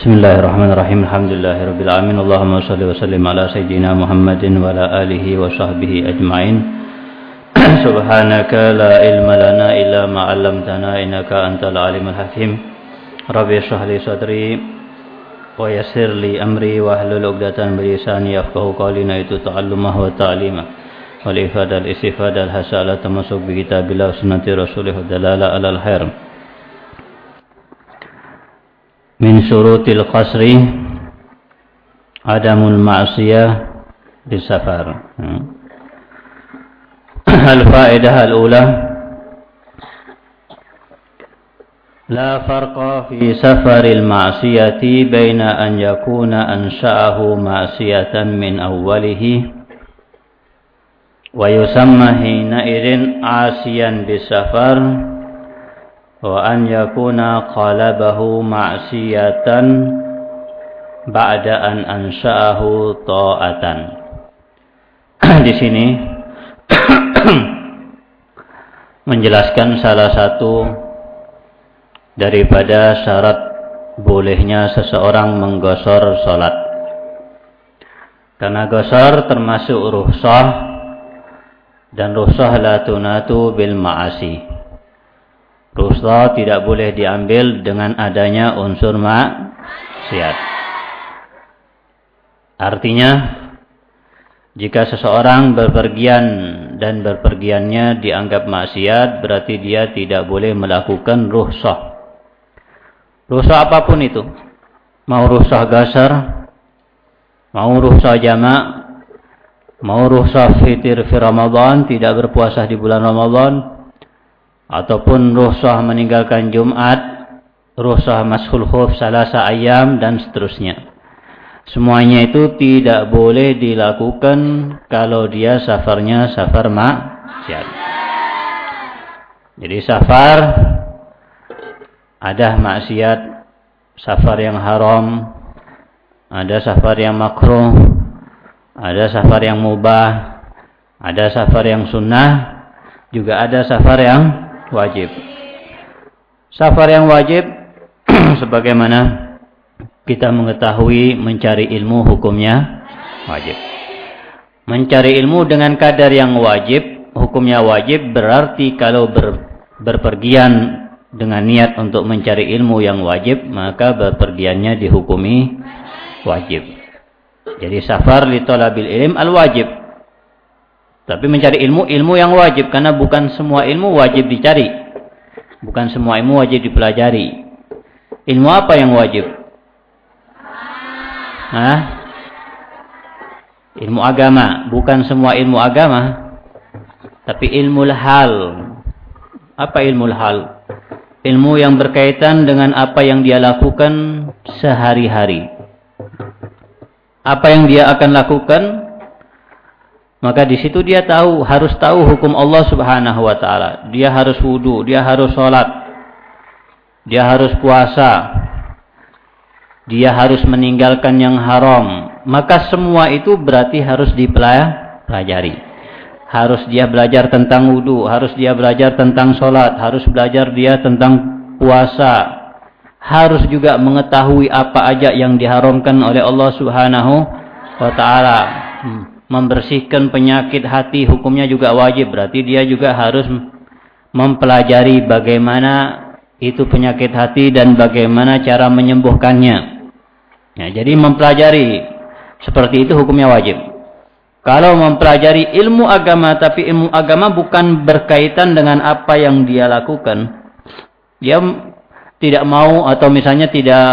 Bismillahirrahmanirrahim. Alhamdulillahirabbil. Allahumma shalli wa sallim ala sayyidina Muhammadin wa ala alihi wa sahbihi ajmain. Subhanaka la ilma lana illa ma 'allamtana innaka antal alimul hakim. Rabbi shrah li sadri wa yassir li amri wa hlul 'uqdatan min lisani yafqahu qawli na itu ta'allumah wa ta'lima. Wal ifadal istifadal hasala tamasuk bi kitabillah sunnati rasulih dalala alal khair. من شروط القصر عدم المعصية بالسفر. الفائدة الأولى لا فرق في سفر المعصية بين أن يكون أنشأه معصية من أوله ويسمى حينئذ عاصيا بالسفر وأن يكون قلبه معصية بعد أن أنشأه طاعة di sini menjelaskan salah satu daripada syarat bolehnya seseorang menggosor sholat. Karena gosor termasuk ruhsah dan ruhsah la tunatu bil ma'asi. Rukhsah tidak boleh diambil dengan adanya unsur maksiat. Artinya, jika seseorang berpergian dan berpergiannya dianggap maksiat, berarti dia tidak boleh melakukan rukhsah. Rukhsah apa pun itu. Mau rukhsah gasar, mau rukhsah jamak, mau rukhsah fitir fi Ramadan, tidak berpuasa di bulan Ramadan, ataupun ruhsah meninggalkan Jumat, ruhsah mashul khuf salasa ayam dan seterusnya. Semuanya itu tidak boleh dilakukan kalau dia safarnya safar maksiat. Jadi safar ada maksiat, safar yang haram, ada safar yang makruh, ada safar yang mubah, ada safar yang sunnah, juga ada safar yang wajib. Safar yang wajib sebagaimana kita mengetahui mencari ilmu hukumnya wajib. Mencari ilmu dengan kadar yang wajib, hukumnya wajib berarti kalau ber, berpergian dengan niat untuk mencari ilmu yang wajib, maka berpergiannya dihukumi wajib. Jadi safar li talabil ilm al wajib. Tapi mencari ilmu, ilmu yang wajib. Karena bukan semua ilmu wajib dicari. Bukan semua ilmu wajib dipelajari. Ilmu apa yang wajib? Hah? Ilmu agama. Bukan semua ilmu agama. Tapi ilmu hal. Apa ilmu hal? Ilmu yang berkaitan dengan apa yang dia lakukan sehari-hari. Apa yang dia akan lakukan maka di situ dia tahu, harus tahu hukum Allah Subhanahu wa taala. Dia harus wudu, dia harus sholat. Dia harus puasa. Dia harus meninggalkan yang haram. Maka semua itu berarti harus dipelajari. Harus dia belajar tentang wudu, harus dia belajar tentang sholat, harus belajar dia tentang puasa. Harus juga mengetahui apa aja yang diharamkan oleh Allah Subhanahu wa taala. Hmm membersihkan penyakit hati hukumnya juga wajib. Berarti dia juga harus mempelajari bagaimana itu penyakit hati dan bagaimana cara menyembuhkannya. Ya, jadi mempelajari seperti itu hukumnya wajib. Kalau mempelajari ilmu agama tapi ilmu agama bukan berkaitan dengan apa yang dia lakukan. Dia tidak mau atau misalnya tidak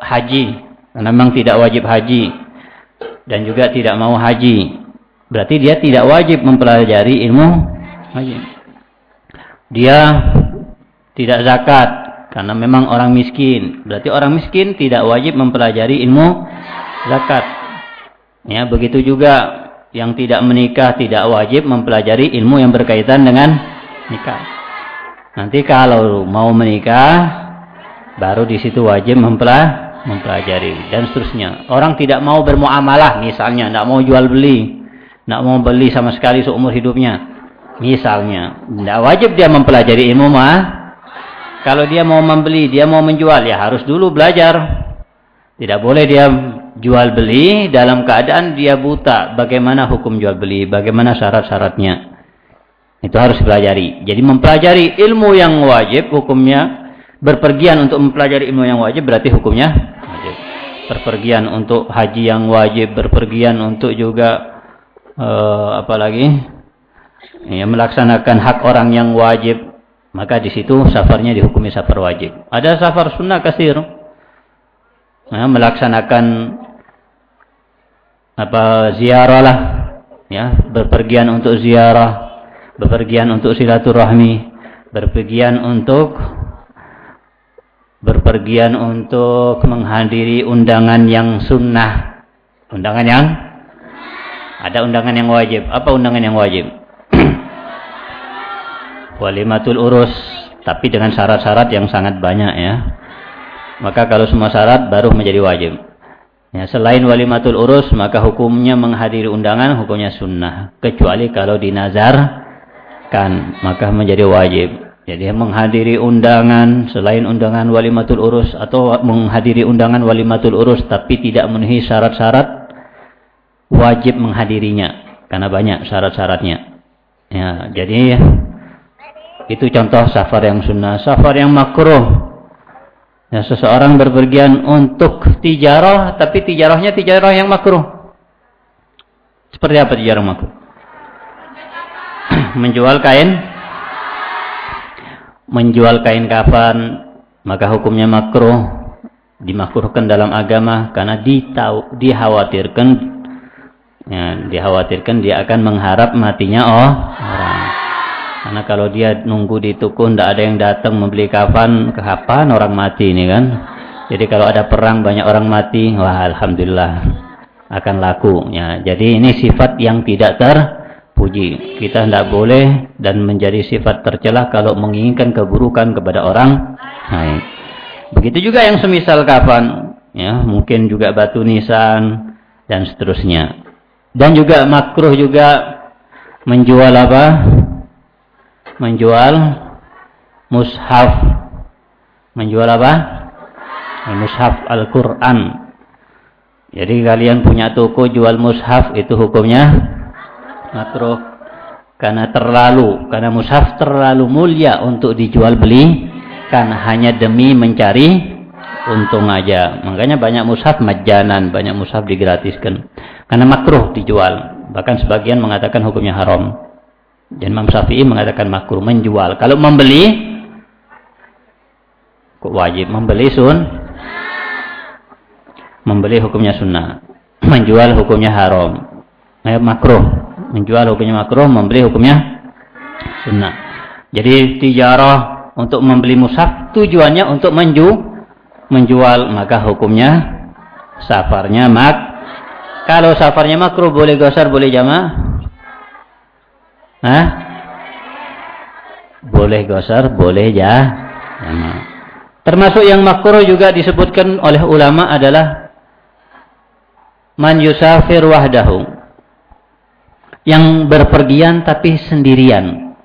haji. Memang tidak wajib haji. Dan juga tidak mau haji. Berarti dia tidak wajib mempelajari ilmu haji. Dia tidak zakat karena memang orang miskin. Berarti orang miskin tidak wajib mempelajari ilmu zakat. Ya, begitu juga yang tidak menikah tidak wajib mempelajari ilmu yang berkaitan dengan nikah. Nanti kalau mau menikah baru di situ wajib mempelajari dan seterusnya. Orang tidak mau bermuamalah misalnya, tidak mau jual beli, nak mau beli sama sekali seumur hidupnya. Misalnya, tidak wajib dia mempelajari ilmu mah. Kalau dia mau membeli, dia mau menjual, ya harus dulu belajar. Tidak boleh dia jual beli dalam keadaan dia buta. Bagaimana hukum jual beli? Bagaimana syarat-syaratnya? Itu harus dipelajari. Jadi mempelajari ilmu yang wajib hukumnya berpergian untuk mempelajari ilmu yang wajib berarti hukumnya. Berpergian untuk haji yang wajib, berpergian untuk juga uh, apa lagi? Ya, melaksanakan hak orang yang wajib. Maka di situ safarnya dihukumi safar wajib. Ada safar sunnah kasir ya, melaksanakan apa ziarah lah ya berpergian untuk ziarah berpergian untuk silaturahmi berpergian untuk berpergian untuk menghadiri undangan yang sunnah undangan yang ada undangan yang wajib apa undangan yang wajib walimatul urus tapi dengan syarat-syarat yang sangat banyak ya maka kalau semua syarat baru menjadi wajib. Ya, selain walimatul urus, maka hukumnya menghadiri undangan, hukumnya sunnah. Kecuali kalau dinazarkan, maka menjadi wajib. Jadi menghadiri undangan selain undangan walimatul urus atau menghadiri undangan walimatul urus tapi tidak memenuhi syarat-syarat wajib menghadirinya karena banyak syarat-syaratnya. Ya, jadi itu contoh safar yang sunnah, safar yang makruh Ya, seseorang berpergian untuk tijarah, tapi tijarahnya tijarah yang makruh. Seperti apa tijarah makruh? Menjual kain, menjual kain kafan, maka hukumnya makruh, dimakruhkan dalam agama karena ditau, dikhawatirkan, ya, dikhawatirkan dia akan mengharap matinya oh orang. Karena kalau dia nunggu di tuku tidak ada yang datang membeli kafan, kapan orang mati ini kan. Jadi kalau ada perang banyak orang mati, wah alhamdulillah akan laku. Ya, jadi ini sifat yang tidak terpuji. Kita tidak boleh dan menjadi sifat tercelah kalau menginginkan keburukan kepada orang lain. Begitu juga yang semisal kafan, ya mungkin juga batu nisan dan seterusnya. Dan juga makruh juga menjual apa? menjual mushaf. Menjual apa? Mushaf Al-Quran. Jadi kalian punya toko jual mushaf itu hukumnya makruh. Karena terlalu, karena mushaf terlalu mulia untuk dijual beli. Kan hanya demi mencari untung aja. Makanya banyak mushaf majanan, banyak mushaf digratiskan. Karena makruh dijual. Bahkan sebagian mengatakan hukumnya haram. Dan Imam Syafi'i mengatakan makruh menjual. Kalau membeli kok wajib membeli sun membeli hukumnya sunnah menjual hukumnya haram eh, makruh menjual hukumnya makruh membeli hukumnya sunnah jadi tijarah untuk membeli musaf tujuannya untuk menju menjual maka hukumnya safarnya mak kalau safarnya makruh boleh gosar boleh jamaah Hah? Boleh gosar, boleh ya. Termasuk yang makruh juga disebutkan oleh ulama adalah man yusafir wahdahu. Yang berpergian tapi sendirian.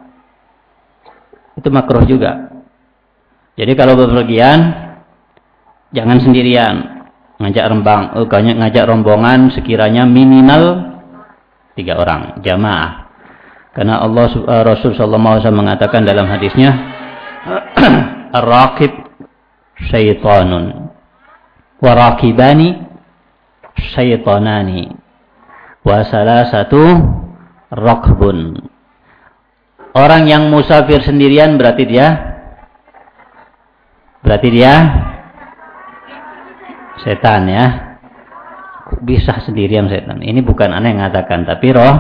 Itu makruh juga. Jadi kalau berpergian jangan sendirian. Ngajak rembang, oh, ngajak rombongan sekiranya minimal tiga orang jamaah karena Allah uh, Rasul sallallahu alaihi mengatakan dalam hadisnya ar-raqib syaitanun wa raqibani syaitanani wa salasatu raqbun. Orang yang musafir sendirian berarti dia berarti dia setan ya. Bisa sendirian setan. Ini bukan aneh yang mengatakan tapi roh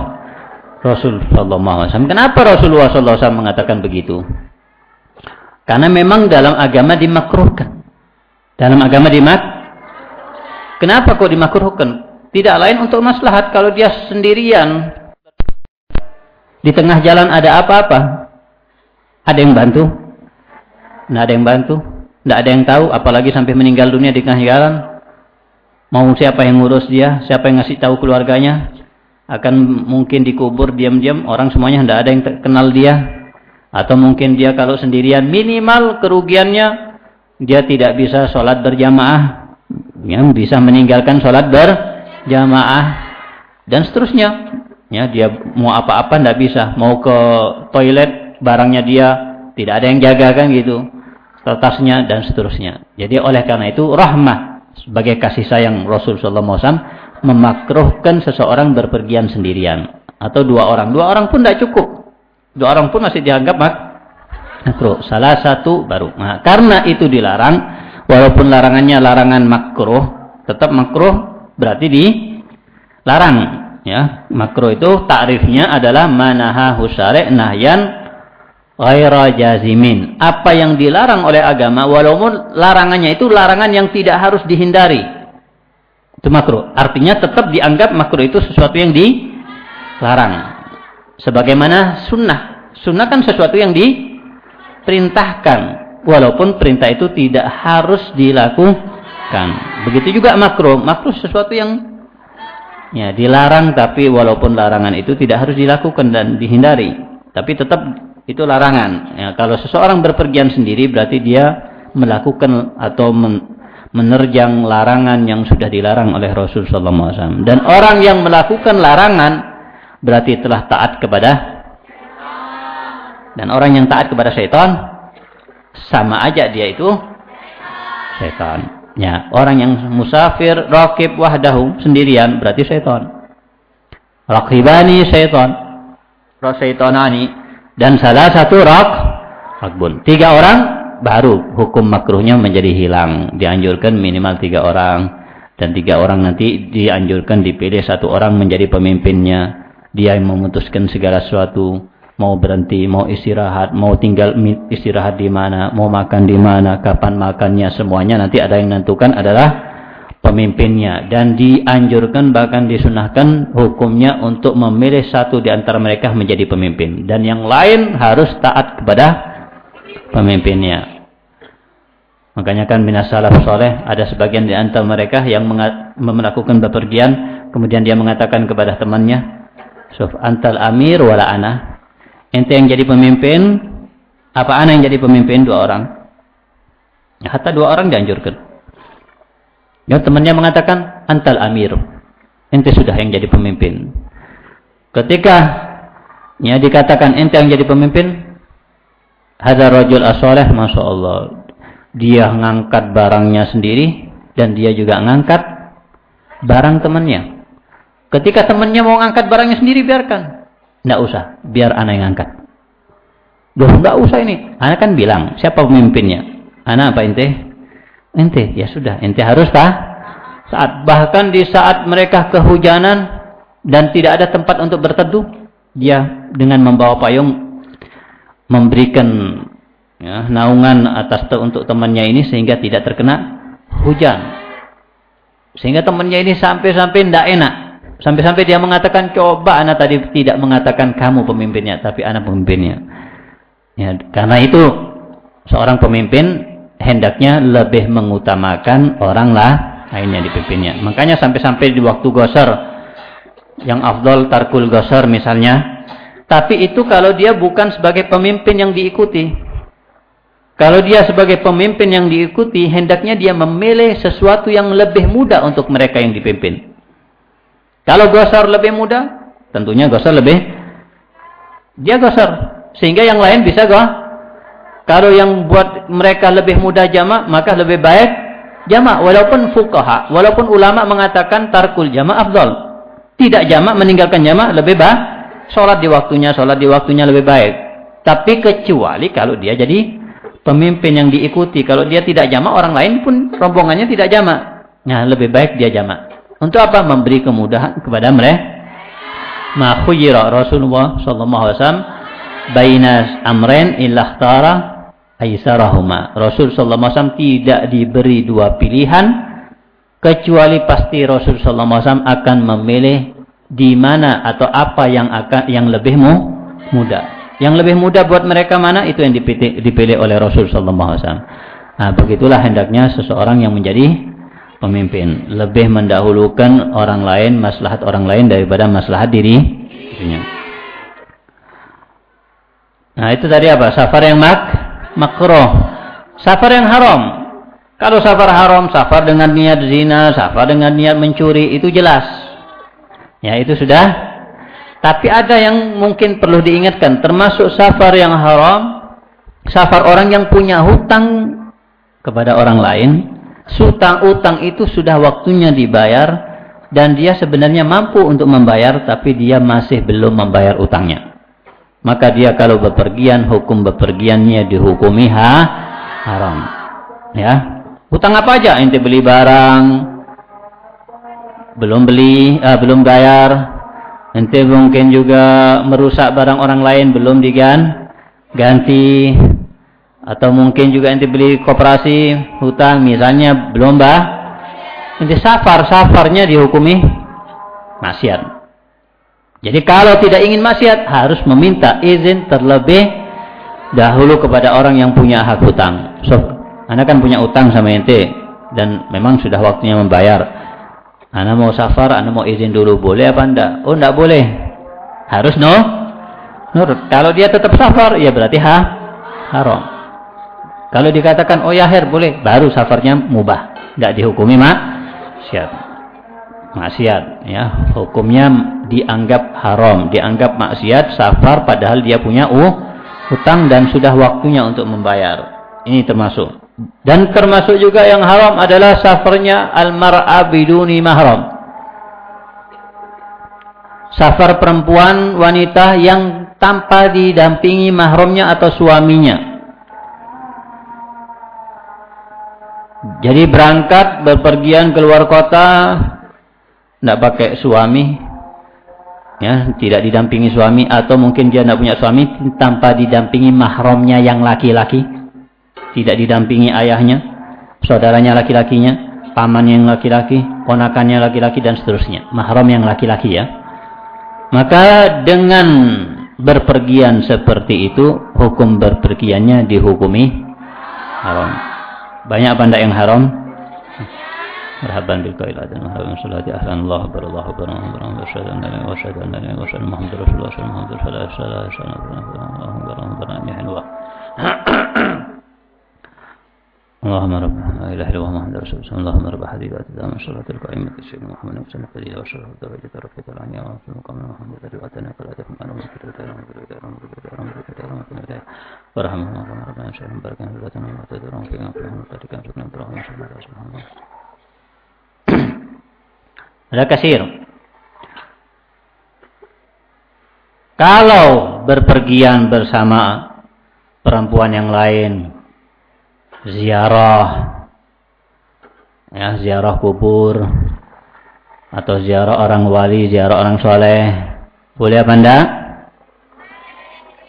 Rasul Wasallam. Kenapa Rasulullah Wasallam mengatakan begitu? Karena memang dalam agama dimakruhkan. Dalam agama dimak. Kenapa kok dimakruhkan? Tidak lain untuk maslahat. Kalau dia sendirian di tengah jalan ada apa-apa, ada yang bantu? Tidak ada yang bantu. Tidak ada yang tahu. Apalagi sampai meninggal dunia di tengah jalan. Mau siapa yang ngurus dia? Siapa yang ngasih tahu keluarganya? akan mungkin dikubur diam-diam orang semuanya tidak ada yang kenal dia atau mungkin dia kalau sendirian minimal kerugiannya dia tidak bisa sholat berjamaah yang bisa meninggalkan sholat berjamaah dan seterusnya. Ya, dia mau apa-apa tidak bisa, mau ke toilet barangnya dia tidak ada yang jaga kan gitu, tasnya dan seterusnya. Jadi oleh karena itu rahmah sebagai kasih sayang Rasul Sallallahu Alaihi Wasallam memakruhkan seseorang berpergian sendirian atau dua orang. Dua orang pun tidak cukup. Dua orang pun masih dianggap makruh. Salah satu baru. Nah, karena itu dilarang, walaupun larangannya larangan makruh, tetap makruh berarti dilarang. Ya, makruh itu takrifnya adalah manaha husare nahyan ghaira jazimin. Apa yang dilarang oleh agama walaupun larangannya itu larangan yang tidak harus dihindari. Itu makruh. Artinya tetap dianggap makruh itu sesuatu yang dilarang. Sebagaimana sunnah. Sunnah kan sesuatu yang diperintahkan. Walaupun perintah itu tidak harus dilakukan. Begitu juga makruh. Makruh sesuatu yang ya dilarang tapi walaupun larangan itu tidak harus dilakukan dan dihindari. Tapi tetap itu larangan. Ya, kalau seseorang berpergian sendiri berarti dia melakukan atau men menerjang larangan yang sudah dilarang oleh Rasul sallallahu alaihi wasallam. Dan orang yang melakukan larangan berarti telah taat kepada dan orang yang taat kepada syaitan sama aja dia itu syaitan. Ya, orang yang musafir rakib wahdahu sendirian berarti syaitan. Rakibani syaitan. Rasaitanani dan salah satu rak rakbun. Tiga orang baru hukum makruhnya menjadi hilang. Dianjurkan minimal tiga orang. Dan tiga orang nanti dianjurkan dipilih satu orang menjadi pemimpinnya. Dia yang memutuskan segala sesuatu. Mau berhenti, mau istirahat, mau tinggal istirahat di mana, mau makan di mana, kapan makannya, semuanya nanti ada yang menentukan adalah pemimpinnya. Dan dianjurkan bahkan disunahkan hukumnya untuk memilih satu di antara mereka menjadi pemimpin. Dan yang lain harus taat kepada pemimpinnya. Makanya kan minas salaf soleh ada sebagian di antara mereka yang melakukan bepergian kemudian dia mengatakan kepada temannya, "Suf antal amir wala ana." Ente yang jadi pemimpin, apa ana yang jadi pemimpin dua orang? Hatta dua orang dianjurkan. Ya, temannya mengatakan, "Antal amir." Ente sudah yang jadi pemimpin. Ketika ya dikatakan ente yang jadi pemimpin, Hadar rajul asoleh, masya Allah. Dia ngangkat barangnya sendiri dan dia juga ngangkat barang temannya. Ketika temannya mau ngangkat barangnya sendiri biarkan. Tidak usah, biar anak yang ngangkat. Duh, tidak usah ini. Anak kan bilang, siapa pemimpinnya? Anak apa ente? Ente, ya sudah, ente harus tak? Saat bahkan di saat mereka kehujanan dan tidak ada tempat untuk berteduh, dia dengan membawa payung memberikan ya, naungan atas te untuk temannya ini sehingga tidak terkena hujan. Sehingga temannya ini sampai-sampai tidak enak. Sampai-sampai dia mengatakan, coba anak tadi tidak mengatakan kamu pemimpinnya, tapi anak pemimpinnya. Ya, karena itu, seorang pemimpin hendaknya lebih mengutamakan orang lah lainnya dipimpinnya. Makanya sampai-sampai di waktu gosar, yang afdol tarkul gosar misalnya, tapi itu kalau dia bukan sebagai pemimpin yang diikuti. Kalau dia sebagai pemimpin yang diikuti, hendaknya dia memilih sesuatu yang lebih mudah untuk mereka yang dipimpin. Kalau gosar lebih mudah, tentunya gosar lebih dia gosar sehingga yang lain bisa go. Kalau yang buat mereka lebih mudah jamak, maka lebih baik jamak walaupun fuqaha, walaupun ulama mengatakan tarkul jamak afdal. Tidak jamak meninggalkan jamak lebih baik sholat di waktunya, sholat di waktunya lebih baik. Tapi kecuali kalau dia jadi pemimpin yang diikuti. Kalau dia tidak jamak, orang lain pun rombongannya tidak jamak. Nah, lebih baik dia jamak. Untuk apa? Memberi kemudahan kepada mereka. Ma khuyira Rasulullah sallallahu alaihi wasallam bainas amren ilakhtara aisarahuma. Rasul sallallahu alaihi wasallam tidak diberi dua pilihan kecuali pasti Rasul sallallahu alaihi wasallam akan memilih di mana atau apa yang akan yang lebih mudah. Yang lebih mudah buat mereka mana itu yang dipilih, dipilih oleh Rasul sallallahu alaihi wasallam. Nah, begitulah hendaknya seseorang yang menjadi pemimpin, lebih mendahulukan orang lain, maslahat orang lain daripada maslahat diri. Nah, itu tadi apa? Safar yang mak makruh. Safar yang haram. Kalau safar haram, safar dengan niat zina, safar dengan niat mencuri, itu jelas. Ya, itu sudah. Tapi ada yang mungkin perlu diingatkan, termasuk safar yang haram, safar orang yang punya hutang kepada orang lain, hutang utang itu sudah waktunya dibayar dan dia sebenarnya mampu untuk membayar tapi dia masih belum membayar utangnya. Maka dia kalau bepergian, hukum bepergiannya dihukumi ha, haram. Ya, Hutang apa aja? Ente beli barang, belum beli, uh, belum bayar. Ente mungkin juga merusak barang orang lain, belum digan, ganti. Atau mungkin juga ente beli koperasi, hutang, misalnya belum bah. Ente safar, safarnya dihukumi maksiat. Jadi kalau tidak ingin maksiat, harus meminta izin terlebih dahulu kepada orang yang punya hak hutang. So, anda kan punya utang sama ente dan memang sudah waktunya membayar. Anda mau safar, Anda mau izin dulu, boleh apa enggak? Oh, enggak boleh. Harus no? Nurut. Kalau dia tetap safar, ya berarti ha? haram. Kalau dikatakan, oh ya her, boleh. Baru safarnya mubah. Enggak dihukumi mak? Siap. Maksiat. Ya. Hukumnya dianggap haram. Dianggap maksiat, safar, padahal dia punya uh, hutang dan sudah waktunya untuk membayar. Ini termasuk. Dan termasuk juga yang haram adalah safarnya al-mar'a biduni mahram. Safar perempuan wanita yang tanpa didampingi mahramnya atau suaminya. Jadi berangkat berpergian keluar kota tidak pakai suami ya, tidak didampingi suami atau mungkin dia tidak punya suami tanpa didampingi mahramnya yang laki-laki tidak didampingi ayahnya, saudaranya laki-lakinya, paman yang laki-laki, ponakannya laki-laki dan seterusnya. Mahram yang laki-laki ya. Maka dengan berpergian seperti itu, hukum berpergiannya dihukumi haram. Banyak benda yang haram? مرحبا بك إلى عدن مرحبا بالصلاة أحسن الله أكبر الله أكبر الله أكبر وأشهد أن لا إله وأشهد أن لا إله وأشهد أن محمد رسول الله صلى الله عليه وسلم فلا أشهد أن لا إله إلا الله أكبر اللهم رب لا اله الا الله محمد رسول الله اللهم رب حبيبات دام الصلاة القائمة سيدنا محمد وسلم قليلا وشرف الدرجة رفيق العنيا وفي المقام محمد رفعتنا فلا تكن انا من كتب تعالى من كتب تعالى من كتب تعالى من كتب تعالى من كتب تعالى ورحمه الله كما ربنا شرهم بركة في ذاتنا ومعتذرهم في غفرهم وقتك شكرا برحمة الله سبحانه الله Ada kasir. Kalau berpergian bersama perempuan yang lain ziarah ya ziarah kubur atau ziarah orang wali, ziarah orang soleh boleh apa enggak?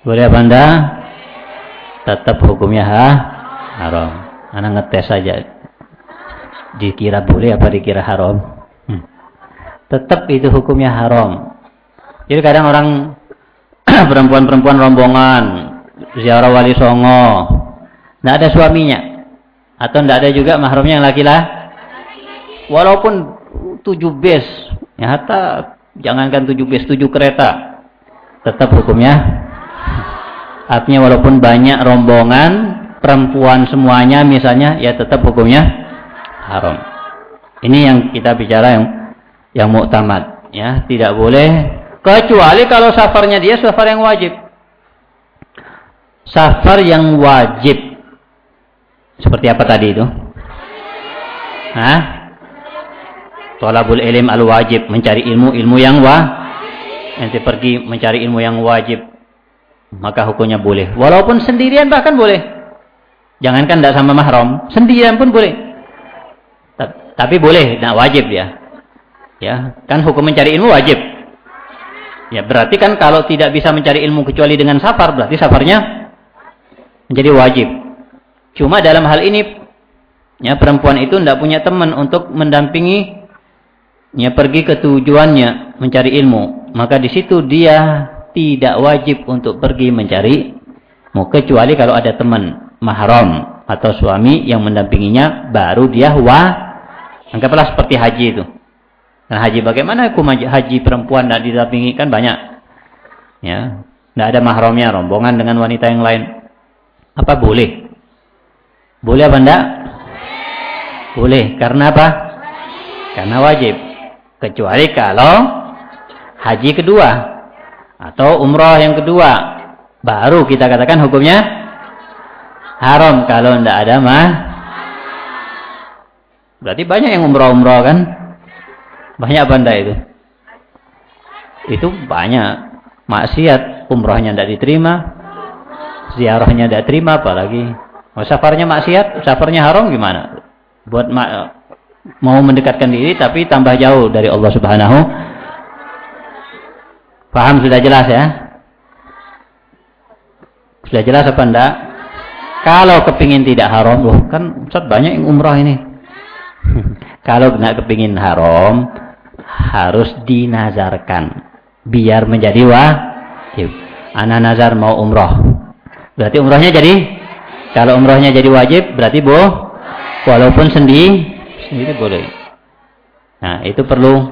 boleh apa enggak? tetap hukumnya ha? haram anak ngetes saja dikira boleh apa dikira haram hmm. tetap itu hukumnya haram jadi kadang orang perempuan-perempuan rombongan ziarah wali songo tidak ada suaminya. Atau tidak ada juga mahramnya yang laki-laki. Walaupun tujuh bes. Ya, hatta jangankan tujuh bes, tujuh kereta. Tetap hukumnya. Artinya walaupun banyak rombongan, perempuan semuanya misalnya, ya tetap hukumnya haram. Ini yang kita bicara yang yang muktamad. Ya, tidak boleh kecuali kalau safarnya dia safar yang wajib. Safar yang wajib seperti apa tadi itu? Hah? Tolabul ilm al-wajib. Mencari ilmu, ilmu yang wa. Nanti pergi mencari ilmu yang wajib. Maka hukumnya boleh. Walaupun sendirian bahkan boleh. Jangankan tidak sama mahram. Sendirian pun boleh. Tapi boleh, tidak wajib ya. Ya, kan hukum mencari ilmu wajib. Ya, berarti kan kalau tidak bisa mencari ilmu kecuali dengan safar, berarti safarnya menjadi wajib. Cuma dalam hal ini ya perempuan itu tidak punya teman untuk mendampingi ya pergi ke tujuannya mencari ilmu. Maka di situ dia tidak wajib untuk pergi mencari ilmu kecuali kalau ada teman mahram atau suami yang mendampinginya baru dia wa anggaplah seperti haji itu. Nah haji bagaimana hukum haji perempuan tidak didampingi kan banyak. Ya, tidak ada mahramnya rombongan dengan wanita yang lain. Apa boleh? Boleh apa enggak? Boleh. Karena apa? Karena wajib. Kecuali kalau haji kedua atau umroh yang kedua, baru kita katakan hukumnya haram kalau tidak ada mah. Berarti banyak yang umroh-umroh kan? Banyak banda itu. Itu banyak maksiat, umrohnya tidak diterima, ziarahnya tidak terima apalagi. Mau safarnya maksiat, safarnya haram gimana? Buat mau mendekatkan diri tapi tambah jauh dari Allah Subhanahu. Paham sudah jelas ya? Sudah jelas apa enggak? Kalau kepingin tidak haram, loh kan Ustaz banyak yang umrah ini. Kalau enggak kepingin haram, harus dinazarkan. Biar menjadi wajib. Anak nazar mau umrah. Berarti umrahnya jadi? Kalau umrahnya jadi wajib, berarti boh. Walaupun sendiri, sendiri boleh. Nah, itu perlu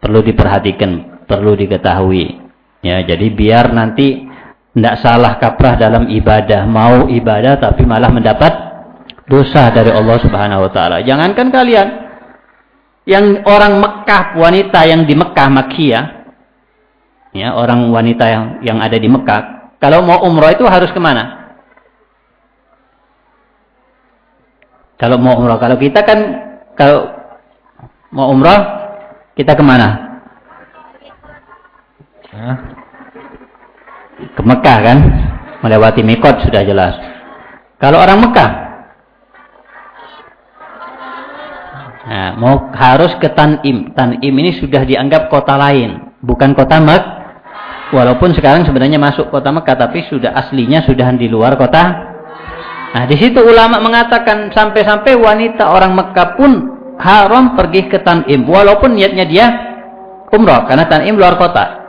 perlu diperhatikan, perlu diketahui. Ya, jadi biar nanti tidak salah kaprah dalam ibadah, mau ibadah tapi malah mendapat dosa dari Allah Subhanahu wa taala. Jangankan kalian yang orang Mekah, wanita yang di Mekah Makkiyah, ya, orang wanita yang yang ada di Mekah, kalau mau umroh itu harus ke mana? Kalau mau umroh, kalau kita kan kalau mau umroh kita ke mana? Ke Mekah kan? Melewati Mikot sudah jelas. Kalau orang Mekah, nah, mau harus ke Tanim. Tanim ini sudah dianggap kota lain, bukan kota Mek. Walaupun sekarang sebenarnya masuk kota Mekah, tapi sudah aslinya sudah di luar kota Nah, di situ ulama mengatakan sampai-sampai wanita orang Mekah pun haram pergi ke Tanim walaupun niatnya dia umroh karena Tanim luar kota.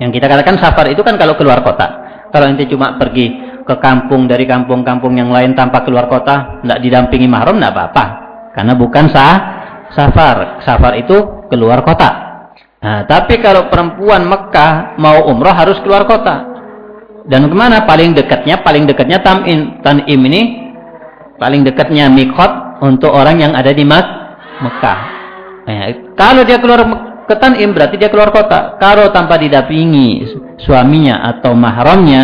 Yang kita katakan safar itu kan kalau keluar kota. Kalau nanti cuma pergi ke kampung dari kampung-kampung yang lain tanpa keluar kota, tidak didampingi mahram, tidak apa-apa. Karena bukan sah, safar. Safar itu keluar kota. Nah, tapi kalau perempuan Mekah mau umroh harus keluar kota. Dan ke mana? Paling dekatnya, paling dekatnya Tamin. Tanim ini paling dekatnya Mikot untuk orang yang ada di Mek Mekah. Nah, kalau dia keluar ke Tanim berarti dia keluar kota. Kalau tanpa didampingi suaminya atau mahramnya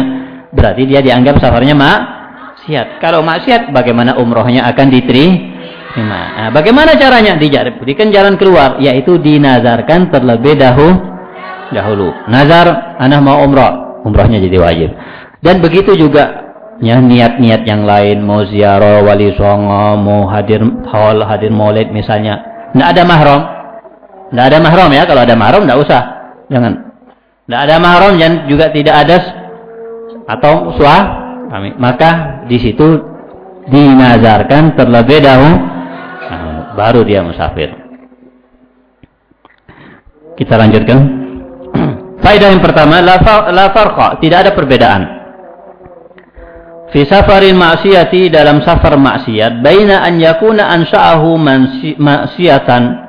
berarti dia dianggap safarnya maksiat. Kalau maksiat bagaimana umrohnya akan diterima? Nah, bagaimana caranya? Diberikan jalan keluar yaitu dinazarkan terlebih dahulu. Dahulu. Nazar anak mau umroh umrahnya jadi wajib. Dan begitu juga ya niat-niat yang lain mau ziarah wali songo, mau hadir haul, hadir maulid misalnya. Tidak ada mahram. Tidak ada mahram ya. Kalau ada mahram tidak usah. Jangan. Tidak ada mahram dan juga tidak ada atau suah. Maka di situ dinazarkan terlebih dahulu nah, baru dia musafir. Kita lanjutkan. Faedah yang pertama, la, farqa, tidak ada perbedaan. Fi safarin maksiati dalam safar maksiat, baina an yakuna ansha'ahu maksiatan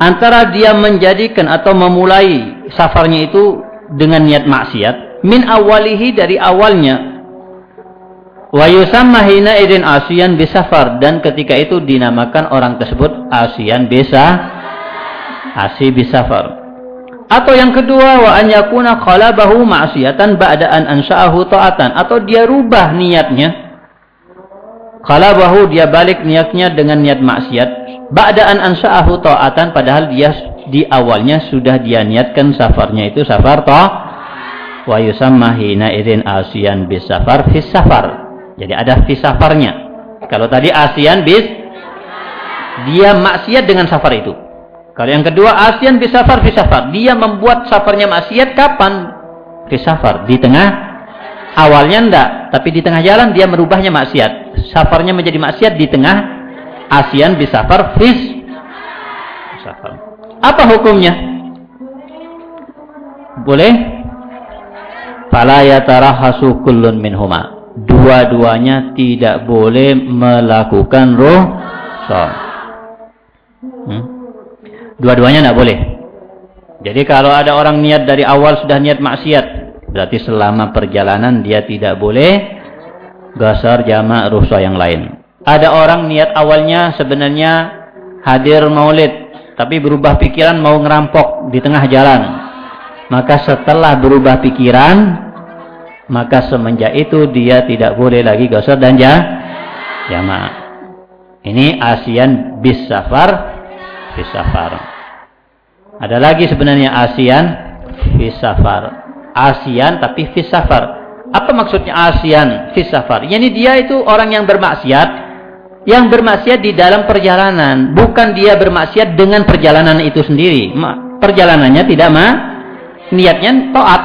antara dia menjadikan atau memulai safarnya itu dengan niat maksiat min awalihi dari awalnya. Wa yusamma hina idin asian bisafar dan ketika itu dinamakan orang tersebut asian bisa asi bisafar atau yang kedua wa an yakuna qalabahu ma'siyatan ba'da an ansha'ahu ta'atan. Atau dia rubah niatnya. Qalabahu dia balik niatnya dengan niat maksiat ba'da an ansha'ahu ta'atan padahal dia di awalnya sudah dia niatkan safarnya itu safar ta wa yusamma hina idzin asian bis safar fis safar. Jadi ada fis safarnya. Kalau tadi asian bis dia maksiat dengan safar itu. Kalau yang kedua asian fi safar fi safar. Dia membuat safarnya maksiat kapan? Fi safar. Di tengah awalnya enggak, tapi di tengah jalan dia merubahnya maksiat. Safarnya menjadi maksiat di tengah asian fi safar fi safar. Apa hukumnya? Boleh? Fala yatarahasu kullun minhuma. Dua-duanya tidak boleh melakukan roh. Hmm? Dua-duanya tidak boleh. Jadi kalau ada orang niat dari awal sudah niat maksiat, berarti selama perjalanan dia tidak boleh gasar jamak rusa yang lain. Ada orang niat awalnya sebenarnya hadir maulid, tapi berubah pikiran mau ngerampok di tengah jalan. Maka setelah berubah pikiran, maka semenjak itu dia tidak boleh lagi gosor dan ja, jamaah. Ini ASEAN bis safar, bis safar. Ada lagi sebenarnya ASEAN bis safar. ASEAN tapi bis safar. Apa maksudnya ASEAN bis safar? Yani dia itu orang yang bermaksiat yang bermaksiat di dalam perjalanan, bukan dia bermaksiat dengan perjalanan itu sendiri. Perjalanannya tidak ma, niatnya taat.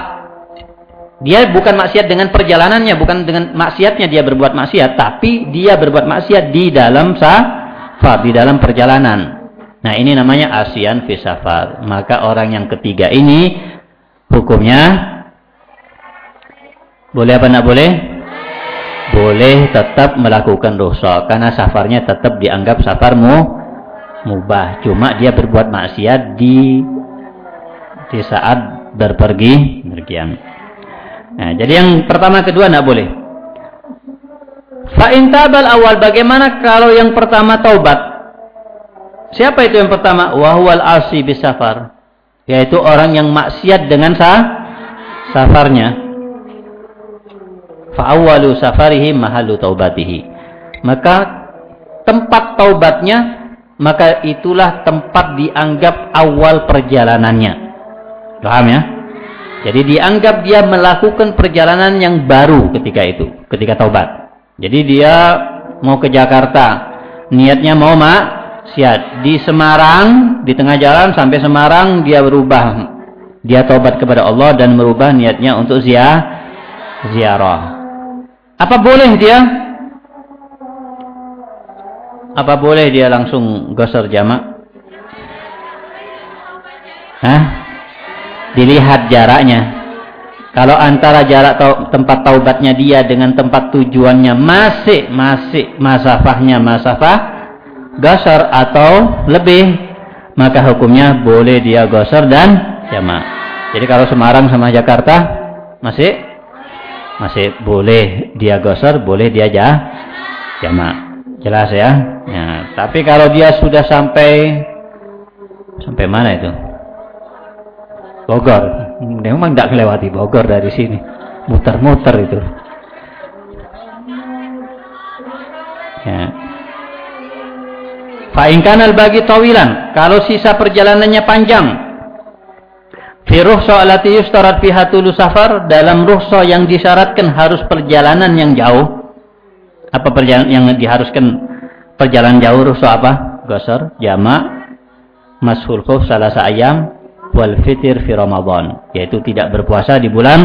Dia bukan maksiat dengan perjalanannya, bukan dengan maksiatnya dia berbuat maksiat, tapi dia berbuat maksiat di dalam safar, di dalam perjalanan. Nah, ini namanya asian fi safar. Maka orang yang ketiga ini hukumnya boleh apa enggak boleh? Boleh tetap melakukan dosa karena safarnya tetap dianggap safarmu mubah. Cuma dia berbuat maksiat di di saat berpergi bergian nah, jadi yang pertama kedua tidak boleh. Fa'in tabal awal bagaimana kalau yang pertama taubat? Siapa itu yang pertama? Wahwal asi bisafar yaitu orang yang maksiat dengan sah safarnya fa'awwalu safarihi mahallu taubatihi. Maka tempat taubatnya maka itulah tempat dianggap awal perjalanannya. Paham ya? Jadi dianggap dia melakukan perjalanan yang baru ketika itu, ketika taubat. Jadi dia mau ke Jakarta, niatnya mau maksiat di Semarang, di tengah jalan sampai Semarang dia berubah. Dia taubat kepada Allah dan merubah niatnya untuk ziarah. Apa boleh dia? Apa boleh dia langsung gosor jamak? Hah? Dilihat jaraknya. Kalau antara jarak tempat taubatnya dia dengan tempat tujuannya masih masih masafahnya masafah gosor atau lebih, maka hukumnya boleh dia gosor dan jamak. Jadi kalau Semarang sama Jakarta masih masih boleh dia gosor, boleh dia jah, jamak. Jelas ya? ya. Tapi kalau dia sudah sampai sampai mana itu? Bogor. Memang tidak melewati Bogor dari sini. Muter-muter itu. Ya. Fa'inkanal bagi tawilan. Kalau sisa perjalanannya panjang, Fi ruhsa allati yustarat fiha safar dalam ruhsa yang disyaratkan harus perjalanan yang jauh. Apa perjalanan yang diharuskan perjalanan jauh ruhsa apa? Gosor, jama, mashul khuf salasa ayam wal fitir fi Ramadan, yaitu tidak berpuasa di bulan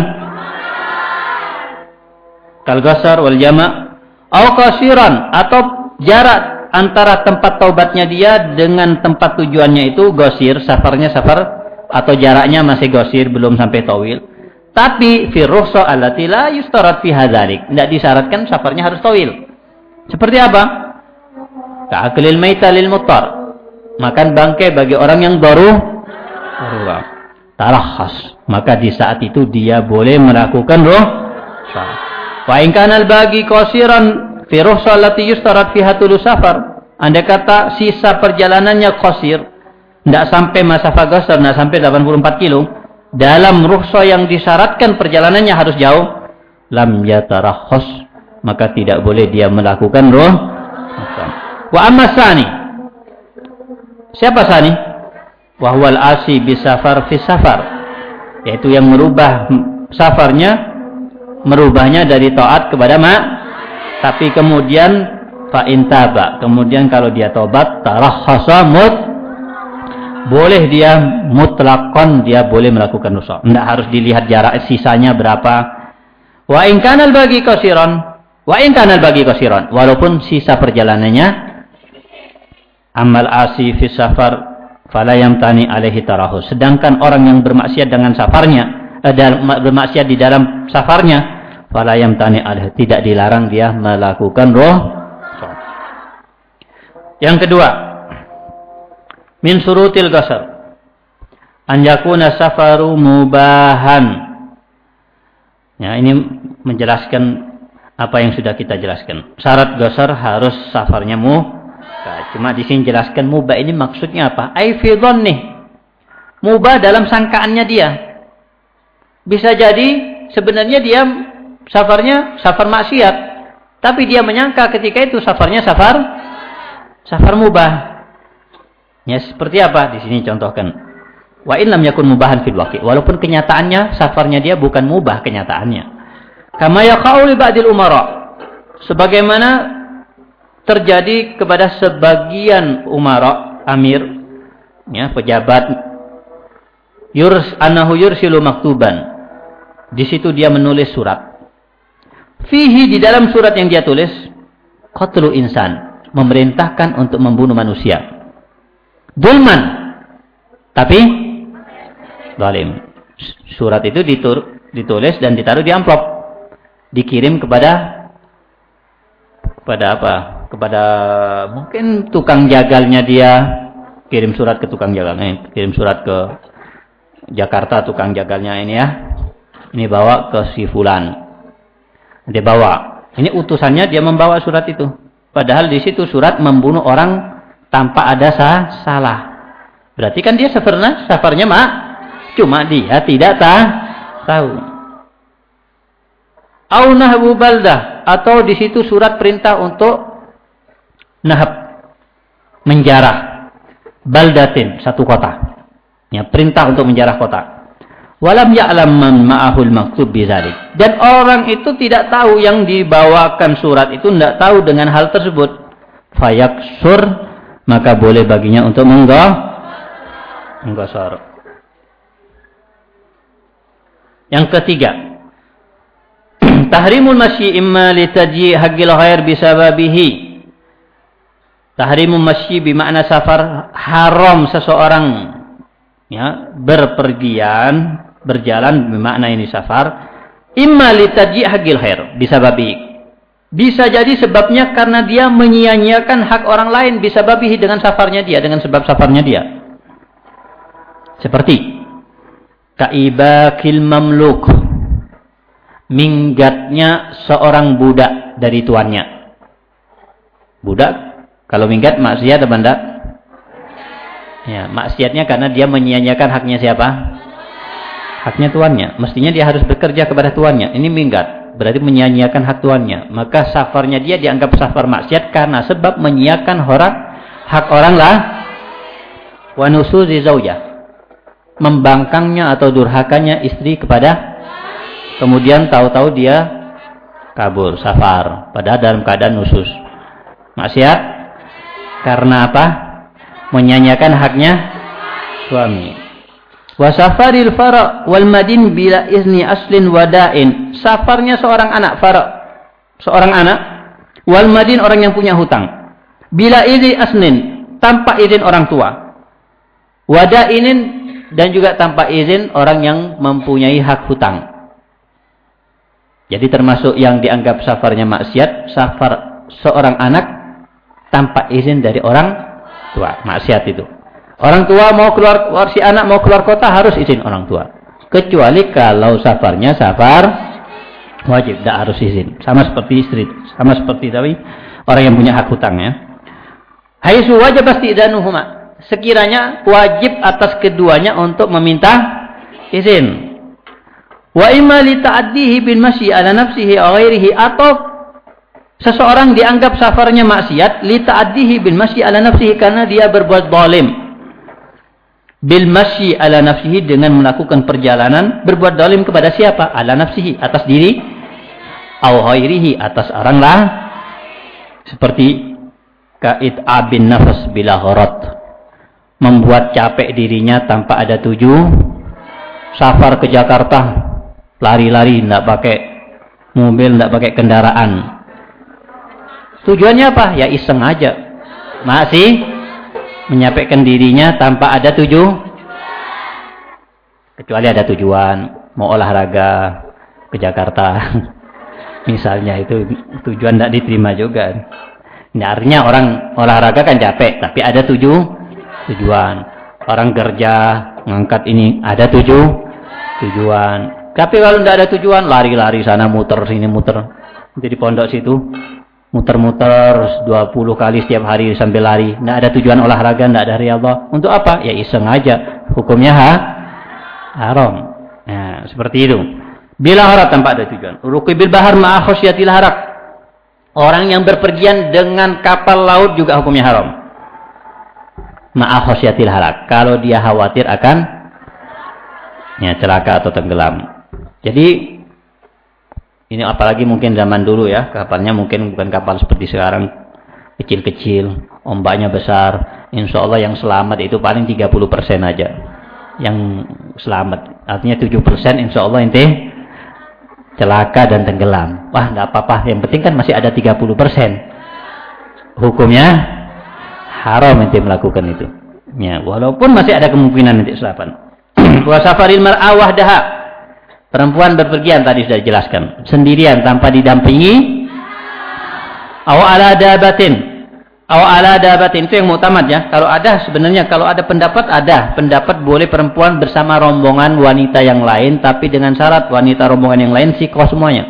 kal gosor wal jama au qasiran atau jarak antara tempat taubatnya dia dengan tempat tujuannya itu gosir, safarnya safar atau jaraknya masih gosir belum sampai tawil. Tapi fi allati la yustarat fi hadzalik. Tidak disyaratkan safarnya harus tawil. Seperti apa? Ka'aklil maita lil muttar. Makan bangkai bagi orang yang baru tarakhas. Maka di saat itu dia boleh melakukan roh. Wa in kana bagi qasiran fi allati yustarat fiha tulu safar. Anda kata sisa perjalanannya qasir, tidak sampai masa fagasar, tidak sampai 84 kilo, dalam rukhsah yang disyaratkan perjalanannya harus jauh, lam yatarakhos, maka tidak boleh dia melakukan roh. Wa amma sani. Siapa sani? Wahwal asi bisafar fi safar. Yaitu yang merubah safarnya, merubahnya dari taat kepada mak, tapi kemudian fa intaba. Kemudian kalau dia tobat, tarakhasa mut boleh dia mutlakon dia boleh melakukan dosa. Tidak harus dilihat jarak sisanya berapa. Wa in kanal bagi kosiron. Wa in kanal bagi kosiron. Walaupun sisa perjalanannya. Amal asi fi safar. Fala tani alaihi tarahu. Sedangkan orang yang bermaksiat dengan safarnya. Eh, bermaksiat di dalam safarnya. Fala tani alaihi. Tidak dilarang dia melakukan roh. Yang kedua min surutil qasar an yakuna safaru mubahan ya ini menjelaskan apa yang sudah kita jelaskan. Syarat gosar harus safarnya mu. Cuma di sini jelaskan mubah ini maksudnya apa? Aifidon nih. Mubah dalam sangkaannya dia. Bisa jadi sebenarnya dia safarnya safar maksiat. Tapi dia menyangka ketika itu safarnya safar safar mubah. Ya seperti apa? Di sini contohkan. Wa in lam yakun mubahan fil waqi. Walaupun kenyataannya safarnya dia bukan mubah kenyataannya. Kama yaqa'u li ba'dil umara. Sebagaimana terjadi kepada sebagian umara, amir, ya, pejabat yurs anahu yursilu maktuban. Di situ dia menulis surat. Fihi di dalam surat yang dia tulis qatlu insan, memerintahkan untuk membunuh manusia. Dulman. Tapi zalim. Surat itu ditulis dan ditaruh di amplop dikirim kepada kepada apa? Kepada mungkin tukang jagalnya dia kirim surat ke tukang jagalnya, eh, kirim surat ke Jakarta tukang jagalnya ini ya. Ini bawa ke si fulan. Dia bawa. Ini utusannya dia membawa surat itu. Padahal di situ surat membunuh orang tanpa ada sah, salah. Berarti kan dia safarnya, safarnya mak. Cuma dia tidak tahu. tahu au nahbu baldah atau di situ surat perintah untuk nahab menjarah baldatin satu kota ya perintah untuk menjarah kota walam ya'lam man ma'ahul maktub bizalik dan orang itu tidak tahu yang dibawakan surat itu tidak tahu dengan hal tersebut fayaksur maka boleh baginya untuk menggah menggosor. Yang ketiga tahrimul masyi imma litaji haqqil ghair bisababihi tahrimul masyi bermakna safar haram seseorang ya berpergian berjalan bermakna ini safar. Imma litaji haqqil ghair bisababihi bisa jadi sebabnya karena dia menyia-nyiakan hak orang lain bisa babihi dengan safarnya dia dengan sebab safarnya dia seperti kaibakil mamluk minggatnya seorang budak dari tuannya. Budak, kalau minggat maksiat apa enggak? Ya, maksiatnya karena dia menyia-nyiakan haknya siapa? Haknya tuannya. Mestinya dia harus bekerja kepada tuannya. Ini minggat, berarti menyia-nyiakan hak tuannya. Maka safarnya dia dianggap safar maksiat karena sebab menyia-nyiakan hak orang lah. Wa nusuzi zaujah. Membangkangnya atau durhakanya istri kepada Kemudian tahu-tahu dia kabur, safar. Padahal dalam keadaan nusus. Maksiat karena apa? Menyanyikan haknya suami. Wasafaril fara wal madin bila izni aslin wadain. Safarnya seorang anak fara, seorang anak wal madin orang yang punya hutang. Bila izni aslin tanpa izin orang tua. Wadainin dan juga tanpa izin orang yang mempunyai hak hutang. Jadi termasuk yang dianggap safarnya maksiat, safar seorang anak tanpa izin dari orang tua. Maksiat itu. Orang tua mau keluar, si anak mau keluar kota harus izin orang tua. Kecuali kalau safarnya safar wajib, tidak harus izin. Sama seperti istri, sama seperti tapi orang yang punya hak hutangnya. Haisu wajib pasti idanuhuma. Sekiranya wajib atas keduanya untuk meminta izin. Wa imma li ta'addihi bin masyi ala nafsihi aw ghairihi atau seseorang dianggap safarnya maksiat li ta'addihi bin masyi ala nafsihi karena dia berbuat zalim. Bil masyi ala nafsihi dengan melakukan perjalanan berbuat zalim kepada siapa? Ala nafsihi atas diri ghairihi atas orang lain. Seperti kait abin nafas bila gharat. Membuat capek dirinya tanpa ada tuju. Safar ke Jakarta lari-lari tidak pakai mobil tidak pakai kendaraan tujuannya apa ya iseng aja masih menyampaikan dirinya tanpa ada tujuh kecuali ada tujuan mau olahraga ke Jakarta. Misalnya itu tujuan tidak diterima juga. Nah, artinya orang olahraga kan capek tapi ada tujuh tujuan. Orang kerja ngangkat ini ada tujuh tujuan. Tapi kalau tidak ada tujuan, lari-lari sana muter sini muter. Jadi pondok situ muter-muter 20 kali setiap hari sambil lari. Tidak ada tujuan olahraga, tidak ada riyadhah. Untuk apa? Ya iseng aja. Hukumnya ha? haram. Nah, seperti itu. Bila harat tanpa ada tujuan. Rukibil bahar ma'a khosyatil harak. Orang yang berpergian dengan kapal laut juga hukumnya haram. Ma'a khosyatil harak. Kalau dia khawatir akan ya, celaka atau tenggelam. Jadi ini apalagi mungkin zaman dulu ya, kapalnya mungkin bukan kapal seperti sekarang kecil-kecil, ombaknya besar. Insya Allah yang selamat itu paling 30% aja. Yang selamat. Artinya 7% insya Allah inti celaka dan tenggelam. Wah, nggak apa-apa. Yang penting kan masih ada 30%. Hukumnya haram inti melakukan itu. Ya, walaupun masih ada kemungkinan nanti selamat. Wa safaril mar'ah daha Perempuan berpergian tadi sudah dijelaskan. Sendirian tanpa didampingi. Aw ala dabatin. Aw ala dabatin. Itu yang mutamad ya. Kalau ada sebenarnya kalau ada pendapat ada. Pendapat boleh perempuan bersama rombongan wanita yang lain. Tapi dengan syarat wanita rombongan yang lain sikoh semuanya.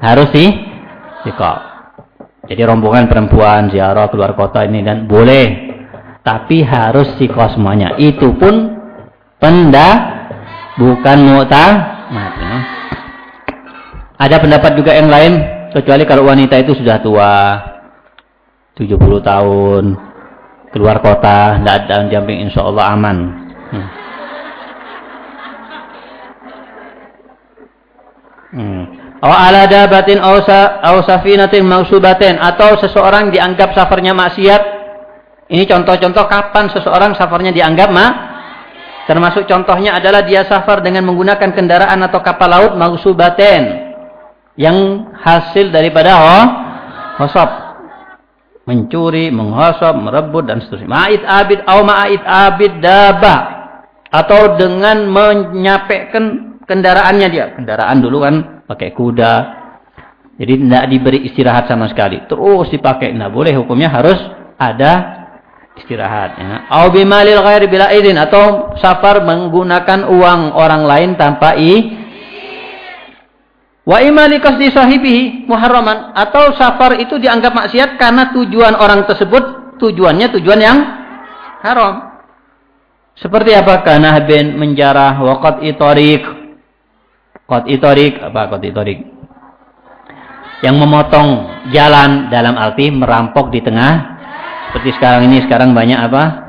Harus sih sikoh. Jadi rombongan perempuan ziarah keluar kota ini dan boleh. Tapi harus sikoh semuanya. Itu pun pendapat bukan mu'tamad ya. ada pendapat juga yang lain kecuali kalau wanita itu sudah tua 70 tahun keluar kota tidak ada jamping insya Allah aman hmm. Hmm. Aw ala dabatin aw safinatin mausubatin atau seseorang dianggap safarnya maksiat. Ini contoh-contoh kapan seseorang safarnya dianggap mak Termasuk contohnya adalah dia safar dengan menggunakan kendaraan atau kapal laut mausubaten yang hasil daripada oh, hosop mencuri, menghosop, merebut dan seterusnya. Ma'id abid atau ma'id abid daba atau dengan menyapekkan kendaraannya dia. Kendaraan dulu kan pakai kuda. Jadi tidak diberi istirahat sama sekali. Terus dipakai. Nah boleh hukumnya harus ada istirahat ya. Au bimalil ghairi bila izin atau safar menggunakan uang orang lain tanpa i Wa imali qasdi sahibihi muharraman atau safar itu dianggap maksiat karena tujuan orang tersebut tujuannya tujuan yang haram. Seperti apa? Karena bin menjarah waqat itorik. Qat itorik apa qat itorik? Yang memotong jalan dalam arti merampok di tengah seperti sekarang ini, sekarang banyak apa?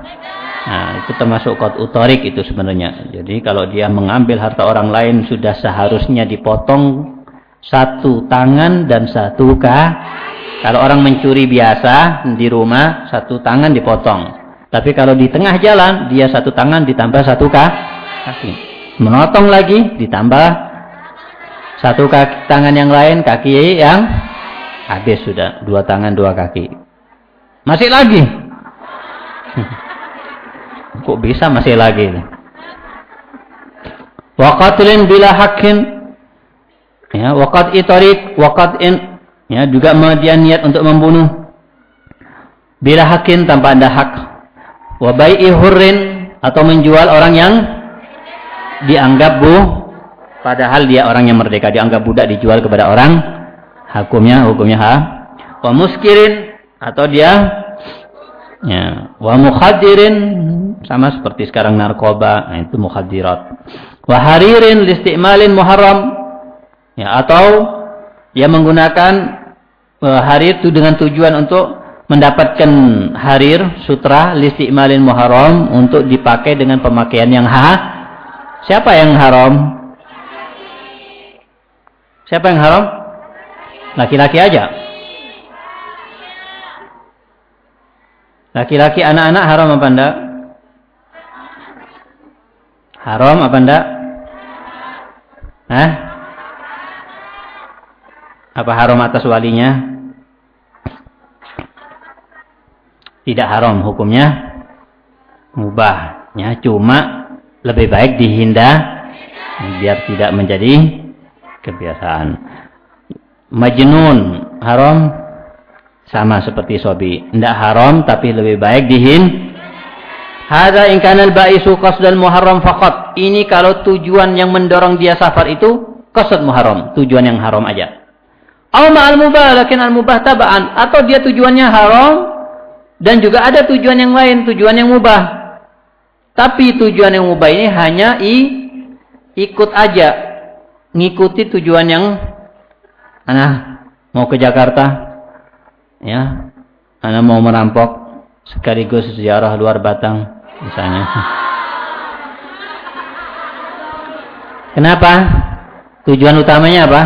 Nah, itu termasuk kot utorik itu sebenarnya. Jadi kalau dia mengambil harta orang lain sudah seharusnya dipotong satu tangan dan satu kaki. Kalau orang mencuri biasa di rumah satu tangan dipotong. Tapi kalau di tengah jalan dia satu tangan ditambah satu kaki. Menotong lagi ditambah satu kaki tangan yang lain kaki yang habis sudah dua tangan dua kaki. Masih lagi. Kok bisa masih lagi? Waqatlin bila hakin. Ya, waqat itarik, waqat in. Ya, juga dia niat untuk membunuh. Bila hakin tanpa ada hak. Wa bai'i hurrin atau menjual orang yang dianggap bu padahal dia orang yang merdeka dianggap budak dijual kepada orang hukumnya hukumnya ha wa atau dia ya wa mukhadirin sama seperti sekarang narkoba nah itu mukhadirat. Wa haririn listimalin muharram ya atau dia menggunakan uh, harir itu dengan tujuan untuk mendapatkan harir sutra listimalin muharram untuk dipakai dengan pemakaian yang ha siapa yang haram? Siapa yang haram? Laki-laki aja Laki-laki anak-anak haram apa enggak? Haram apa enggak? Hah? Apa haram atas walinya? Tidak haram hukumnya. Mubahnya cuma lebih baik dihindar biar tidak menjadi kebiasaan. Majnun haram sama seperti sobi. Tidak haram tapi lebih baik dihin. Hada ingkanal ba'isu qasdal muharram faqat. Ini kalau tujuan yang mendorong dia safar itu qasd muharram. Tujuan yang haram aja. Au ma'al mubah lakin al mubah taba'an atau dia tujuannya haram dan juga ada tujuan yang lain, tujuan yang mubah. Tapi tujuan yang mubah ini hanya i, ikut aja, ngikuti tujuan yang anak mau ke Jakarta, ya, anak mau merampok sekaligus sejarah luar Batang misalnya. Kenapa? Tujuan utamanya apa?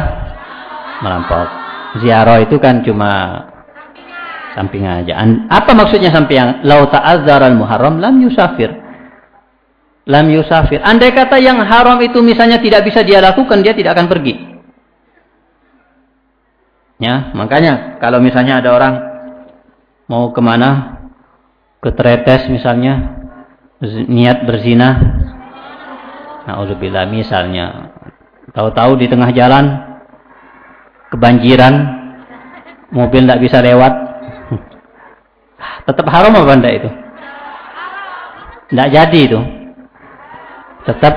Merampok. Ziarah itu kan cuma samping aja. Apa maksudnya samping? Lau ta'azzara al-muharram lam yusafir. Lam yusafir. Andai kata yang haram itu misalnya tidak bisa dia lakukan, dia tidak akan pergi. Ya, makanya kalau misalnya ada orang mau ke mana, ke Tretes misalnya, niat berzina, Nauzubillah misalnya. Tahu-tahu di tengah jalan kebanjiran, mobil tidak bisa lewat. Tetap haram apa enggak itu? Tidak jadi itu. Tetap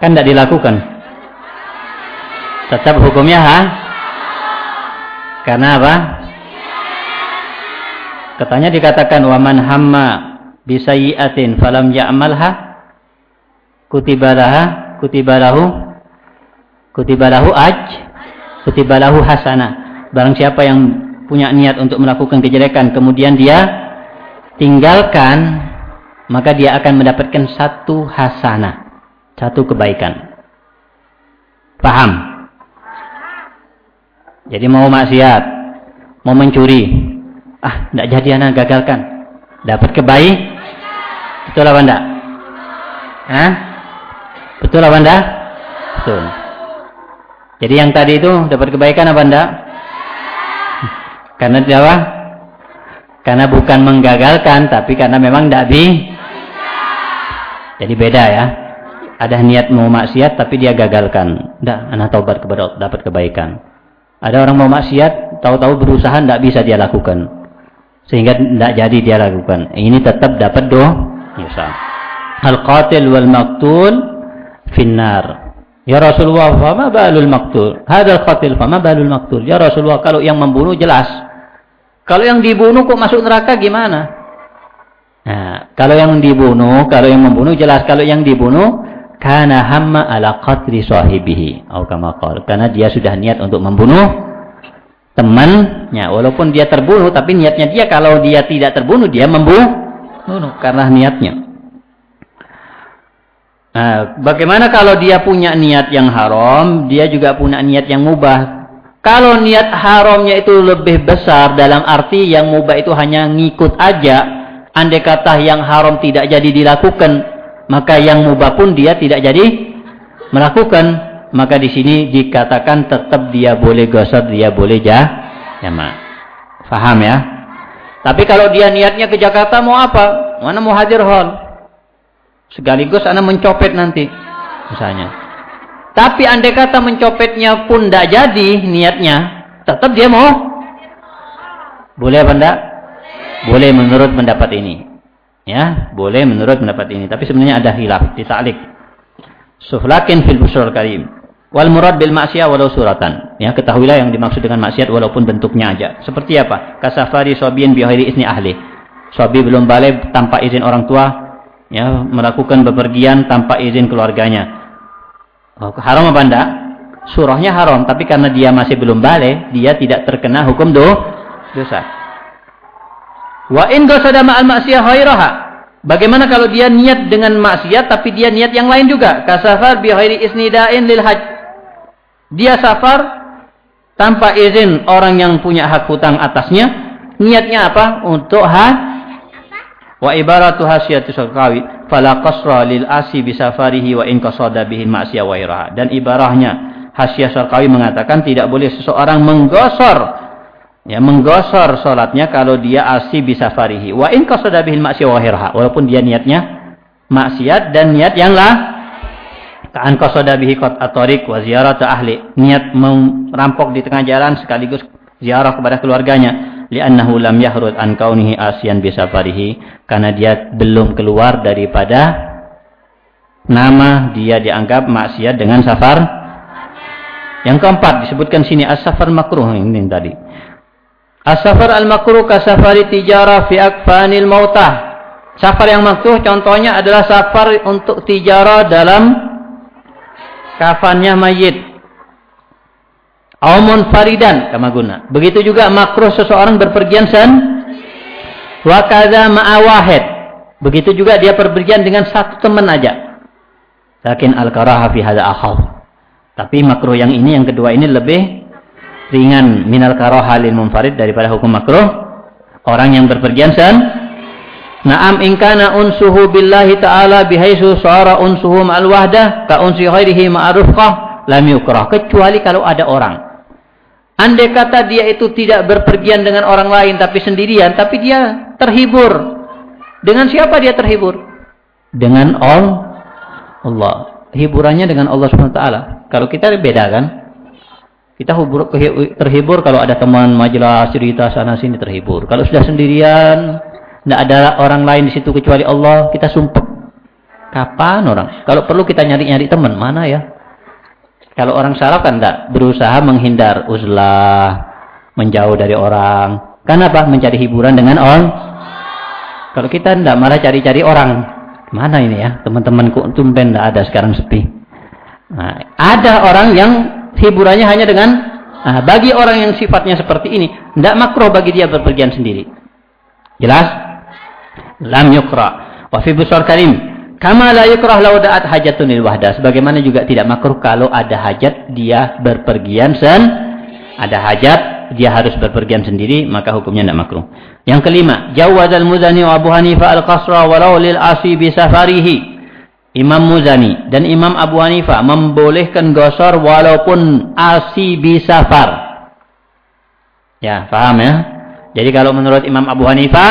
kan tidak dilakukan. Tetap hukumnya ha? Karena apa? Katanya dikatakan waman hamma bisayi'atin falam ya'malha kutibalaha kutibalahu kutibalahu aj kutibalahu hasana barang siapa yang punya niat untuk melakukan kejelekan kemudian dia tinggalkan maka dia akan mendapatkan satu hasana satu kebaikan paham jadi mau maksiat mau mencuri ah tidak jadi anak gagalkan dapat kebaik Betul apa enggak? Hah? Betul apa enggak? Betul. Jadi yang tadi itu dapat kebaikan apa enggak? Karena apa? Karena bukan menggagalkan, tapi karena memang tidak bi. Jadi beda ya. Ada niat mau maksiat tapi dia gagalkan. Tidak, anak taubat kepada dapat kebaikan. Ada orang mau maksiat, tahu-tahu berusaha tidak bisa dia lakukan. Sehingga tidak jadi dia lakukan. Ini tetap dapat doh Musa. Al-qatil wal maktul finnar. Ya Rasulullah, fama balul maktul? Hadal qatil, fama balul maktul? Ya Rasulullah, kalau yang membunuh jelas. Kalau yang dibunuh kok masuk neraka gimana? Nah, kalau yang dibunuh, kalau yang membunuh jelas. Kalau yang dibunuh, karena hamma ala qatri sahibihi. Karena dia sudah niat untuk membunuh temannya. Walaupun dia terbunuh, tapi niatnya dia kalau dia tidak terbunuh, dia membunuh bunuh karena niatnya. Nah, bagaimana kalau dia punya niat yang haram, dia juga punya niat yang mubah. Kalau niat haramnya itu lebih besar dalam arti yang mubah itu hanya ngikut aja, andai kata yang haram tidak jadi dilakukan, maka yang mubah pun dia tidak jadi melakukan. Maka di sini dikatakan tetap dia boleh gosok, dia boleh jah, ya mak. Faham ya? Tapi kalau dia niatnya ke Jakarta mau apa? Mana mau hadir hall? Sekaligus anak mencopet nanti. Misalnya. Tapi andai kata mencopetnya pun tidak jadi niatnya. Tetap dia mau. Boleh apa enggak? Boleh menurut pendapat ini. Ya, boleh menurut pendapat ini. Tapi sebenarnya ada hilaf di ta'lik. Suflakin fil busrul karim. Wal murad bil maksiyah walau suratan. Ya, ketahuilah yang dimaksud dengan maksiat walaupun bentuknya aja. Seperti apa? Kasafari sobiin bihairi isni ahli. Sobi belum balik tanpa izin orang tua, ya, melakukan bepergian tanpa izin keluarganya. Oh, haram apa enggak? Surahnya haram, tapi karena dia masih belum balik, dia tidak terkena hukum do dosa. Wa in qasada ma'al maksiyah ghairaha. Bagaimana kalau dia niat dengan maksiat tapi dia niat yang lain juga? Kasafar bihairi isnidain lil hajj dia safar tanpa izin orang yang punya hak hutang atasnya. Niatnya apa? Untuk ha wa ibaratu hasyatu sakawi fala qasra lil asi bisafarihi wa in qasada bihi ma'siyah wa iraha. Dan ibarahnya hasyah sakawi mengatakan tidak boleh seseorang menggosor ya menggosor salatnya kalau dia asi bisafarihi wa in qasada bihi ma'siyah wa iraha. Walaupun dia niatnya maksiat dan niat yang lah Ka'an qasada bihi atorik wa ziyarata ahli. Niat merampok di tengah jalan sekaligus ziarah kepada keluarganya. Li'annahu lam yahrud an kaunihi asyan bisafarihi. Karena dia belum keluar daripada nama dia dianggap maksiat dengan safar Yang keempat disebutkan sini as-safar makruh ini tadi. As-safar al-makruh kasafari tijara fi akfanil mautah. Safar yang makruh contohnya adalah safar untuk tijara dalam kafannya mayit. Aumun faridan kama guna. Begitu juga makruh seseorang berpergian sen wa kadza ma'awahid. Begitu juga dia perpergian dengan satu teman aja. Lakin al-karaha fi hadza. Tapi makruh yang ini, yang kedua ini lebih ringan minal karoha lil munfarid daripada hukum makruh orang yang berpergian san. Naam ingkana unsuhu billahi ta'ala bihaisu suara unsuhu ma'al wahdah ka unsi khairihi ma'arufqah lam yukrah. Kecuali kalau ada orang. Andai kata dia itu tidak berpergian dengan orang lain tapi sendirian. Tapi dia terhibur. Dengan siapa dia terhibur? Dengan Allah. Hiburannya dengan Allah SWT. Kalau kita beda kan? Kita hubur, terhibur kalau ada teman majelis cerita sana sini terhibur. Kalau sudah sendirian, tidak ada orang lain di situ kecuali Allah, kita sumpah. Kapan orang? Kalau perlu kita nyari-nyari teman, mana ya? Kalau orang salaf kan tidak berusaha menghindar uzlah, menjauh dari orang. Kenapa? Mencari hiburan dengan orang. Kalau kita tidak malah cari-cari orang. Mana ini ya? Teman-temanku tumben tidak ada sekarang sepi. Nah, ada orang yang hiburannya hanya dengan nah, bagi orang yang sifatnya seperti ini, tidak makro bagi dia berpergian sendiri. Jelas? Lam yukra. Wa fi busar karim. Kama la yukrah lau da'at hajatun lil wahda. Sebagaimana juga tidak makruh kalau ada hajat dia berpergian sen ada hajat dia harus berpergian sendiri maka hukumnya tidak makruh. Yang kelima, jawazal muzani wa Abu Hanifah al-qasra walau lil asi bi safarihi. Imam Muzani dan Imam Abu Hanifah membolehkan gosor walaupun asi bisafar. Ya, paham ya? Jadi kalau menurut Imam Abu Hanifah,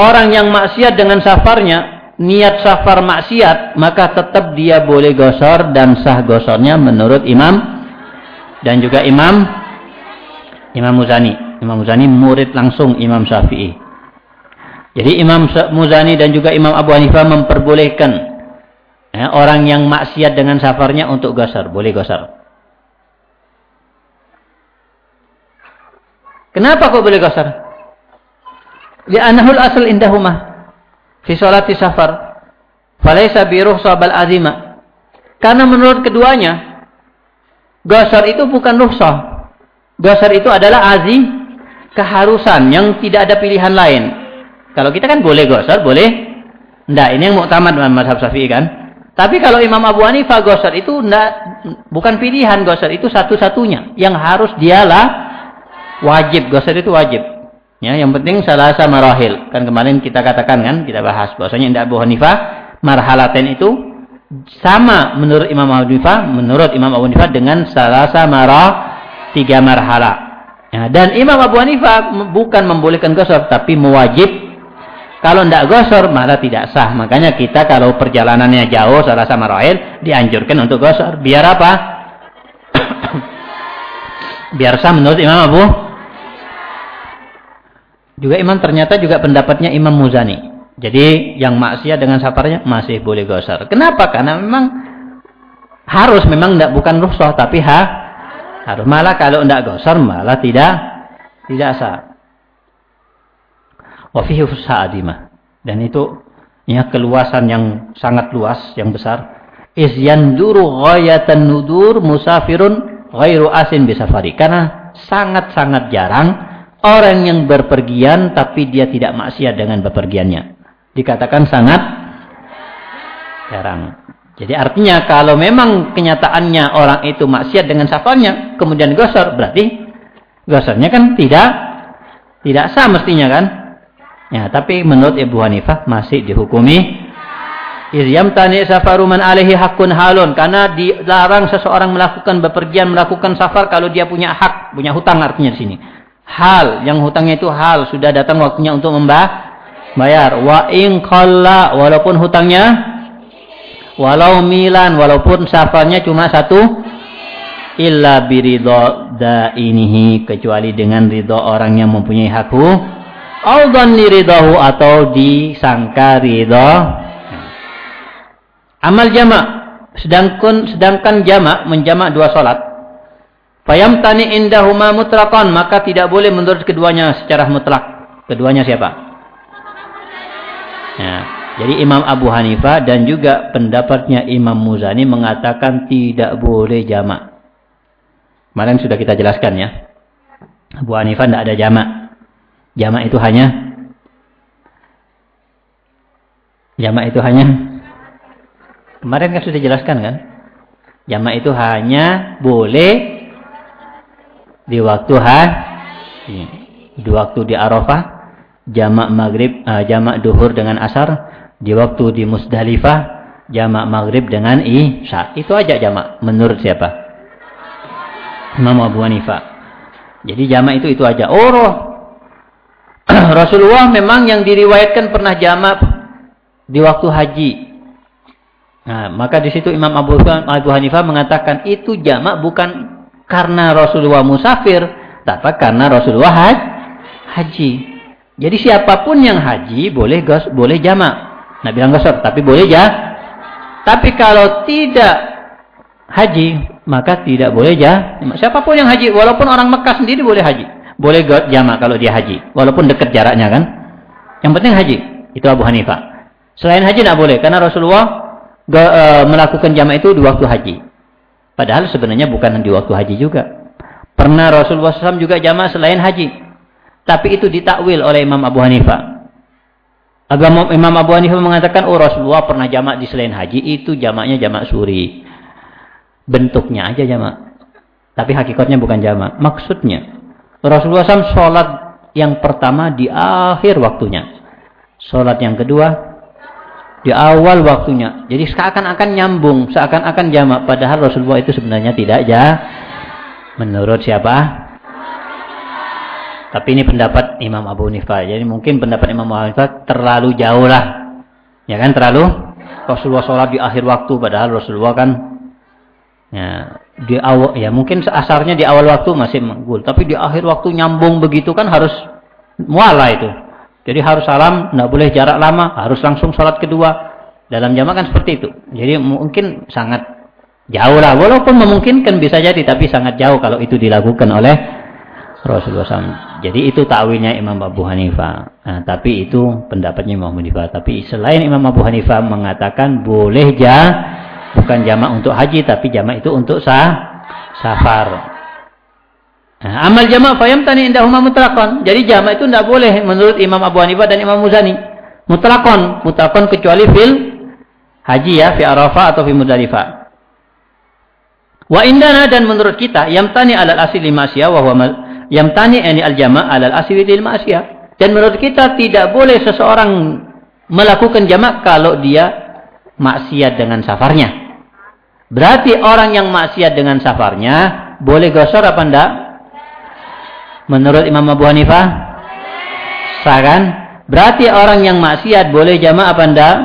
orang yang maksiat dengan safarnya, niat safar maksiat, maka tetap dia boleh gosor dan sah gosornya menurut Imam dan juga Imam Imam Muzani. Imam Muzani murid langsung Imam Syafi'i. Jadi Imam Muzani dan juga Imam Abu Hanifah memperbolehkan Orang yang maksiat dengan safarnya untuk gosar. Boleh gosar. Kenapa kok boleh gosar? Li'anahul asal indahumah. Fi sholati safar. Falaysa biruh sabal azima. Karena menurut keduanya, gosar itu bukan ruhsah. Gosar itu adalah azim, keharusan yang tidak ada pilihan lain. Kalau kita kan boleh gosar, boleh. Tidak, ini yang muktamad mazhab syafi'i kan. Tapi kalau Imam Abu Hanifah gosar itu enggak, bukan pilihan gosar itu satu-satunya yang harus dialah wajib gosar itu wajib. Ya, yang penting salah sama marahil. Kan kemarin kita katakan kan kita bahas bahwasanya tidak Abu Hanifah marhalaten itu sama menurut Imam Abu Hanifah menurut Imam Abu Hanifah dengan salah marah tiga marhala. Ya, dan Imam Abu Hanifah bukan membolehkan gosor tapi mewajib kalau tidak gosor malah tidak sah. Makanya kita kalau perjalanannya jauh salah sama rohil dianjurkan untuk gosor. Biar apa? Biar sah menurut Imam Abu. Juga Imam ternyata juga pendapatnya Imam Muzani. Jadi yang maksiat dengan safarnya masih boleh gosor. Kenapa? Karena memang harus memang tidak bukan rusuh tapi ha harus malah kalau tidak gosor malah tidak tidak sah wa fihi adimah. Dan itu ya keluasan yang sangat luas, yang besar. Is yanduru ghayatan nudur musafirun ghairu asin bisafari. Karena sangat-sangat jarang orang yang berpergian tapi dia tidak maksiat dengan bepergiannya. Dikatakan sangat jarang. Jadi artinya kalau memang kenyataannya orang itu maksiat dengan safarnya, kemudian gosor, berarti gosornya kan tidak tidak sah mestinya kan? Ya, tapi menurut Ibu Hanifah masih dihukumi Izyam tani safaru man alaihi hakun halun karena dilarang seseorang melakukan bepergian melakukan safar kalau dia punya hak, punya hutang artinya di sini. Hal, yang hutangnya itu hal, sudah datang waktunya untuk membah bayar. Wa in qalla walaupun hutangnya walau milan walaupun safarnya cuma satu illa biridho dainihi kecuali dengan ridho orang yang mempunyai hak Audhanni ridahu atau disangka ridho. Amal jamak. Sedangkan, sedangkan jamak menjamak dua solat. Fayamtani indahuma mutlaqan, maka tidak boleh menurut keduanya secara mutlak. Keduanya siapa? Ya. Jadi Imam Abu Hanifah dan juga pendapatnya Imam Muzani mengatakan tidak boleh jamak. Kemarin sudah kita jelaskan ya. Abu Hanifah tidak ada jamak. Jamak itu hanya jamak itu hanya kemarin kan sudah jelaskan kan? Jamak itu hanya boleh di waktu haji. Di waktu di Arafah, jamak maghrib, uh, jamak duhur dengan asar, di waktu di Musdalifah, jamak maghrib dengan isya. Itu aja jamak menurut siapa? Imam Abu Hanifah. Jadi jamak itu itu aja. Oh, Rasulullah memang yang diriwayatkan pernah jamak di waktu haji. Nah, maka di situ Imam Abu, Hanifah mengatakan itu jamak bukan karena Rasulullah musafir, tapi karena Rasulullah haj, haji. Jadi siapa pun yang haji boleh gos, boleh jamak. Nah bilang gosor, tapi boleh ya. Tapi kalau tidak haji, maka tidak boleh ya. Siapa pun yang haji, walaupun orang Mekah sendiri boleh haji. Boleh jamak kalau dia haji. Walaupun dekat jaraknya kan. Yang penting haji. Itu Abu Hanifah. Selain haji tidak boleh. Karena Rasulullah e, melakukan jamak itu di waktu haji. Padahal sebenarnya bukan di waktu haji juga. Pernah Rasulullah SAW juga jamaah selain haji. Tapi itu ditakwil oleh Imam Abu Hanifah. Agama Imam Abu Hanifah mengatakan, oh Rasulullah pernah jamak di selain haji, itu jamaknya jamak suri. Bentuknya aja jamak. Tapi hakikatnya bukan jamak. Maksudnya, Rasulullah SAW sholat yang pertama di akhir waktunya. Sholat yang kedua di awal waktunya. Jadi seakan-akan nyambung, seakan-akan jamak. Padahal Rasulullah itu sebenarnya tidak ya. Menurut siapa? Tapi ini pendapat Imam Abu Hanifah. Jadi mungkin pendapat Imam Abu Hanifah terlalu jauh lah. Ya kan terlalu? Rasulullah sholat di akhir waktu. Padahal Rasulullah kan ya, di awal ya mungkin asarnya di awal waktu masih menggul. Tapi di akhir waktu nyambung begitu kan harus muala itu. Jadi harus salam, tidak boleh jarak lama, harus langsung sholat kedua. Dalam jamaah kan seperti itu. Jadi mungkin sangat jauh lah. Walaupun memungkinkan bisa jadi, tapi sangat jauh kalau itu dilakukan oleh Rasulullah SAW. Jadi itu takwilnya Imam Abu Hanifah. Nah, tapi itu pendapatnya Imam Abu Hanifah. Tapi selain Imam Abu Hanifah mengatakan boleh ja, bukan jamak untuk haji, tapi jamak itu untuk sah, safar. Nah, amal jama' fayamtani indahuma mutlaqan. Jadi jama' itu tidak boleh menurut Imam Abu Hanifah dan Imam Muzani. Mutlaqan, mutlaqan kecuali fil haji ya, fi Arafah atau fi Muzdalifah. Wa indana dan menurut kita yamtani alal asli masya wa huwa yamtani ani al jama' alal asli lil masya. Dan menurut kita tidak boleh seseorang melakukan jama' kalau dia maksiat dengan safarnya. Berarti orang yang maksiat dengan safarnya boleh gosor apa enggak? Menurut Imam Abu Hanifah? Sah kan? Berarti orang yang maksiat boleh jamaah apa enggak?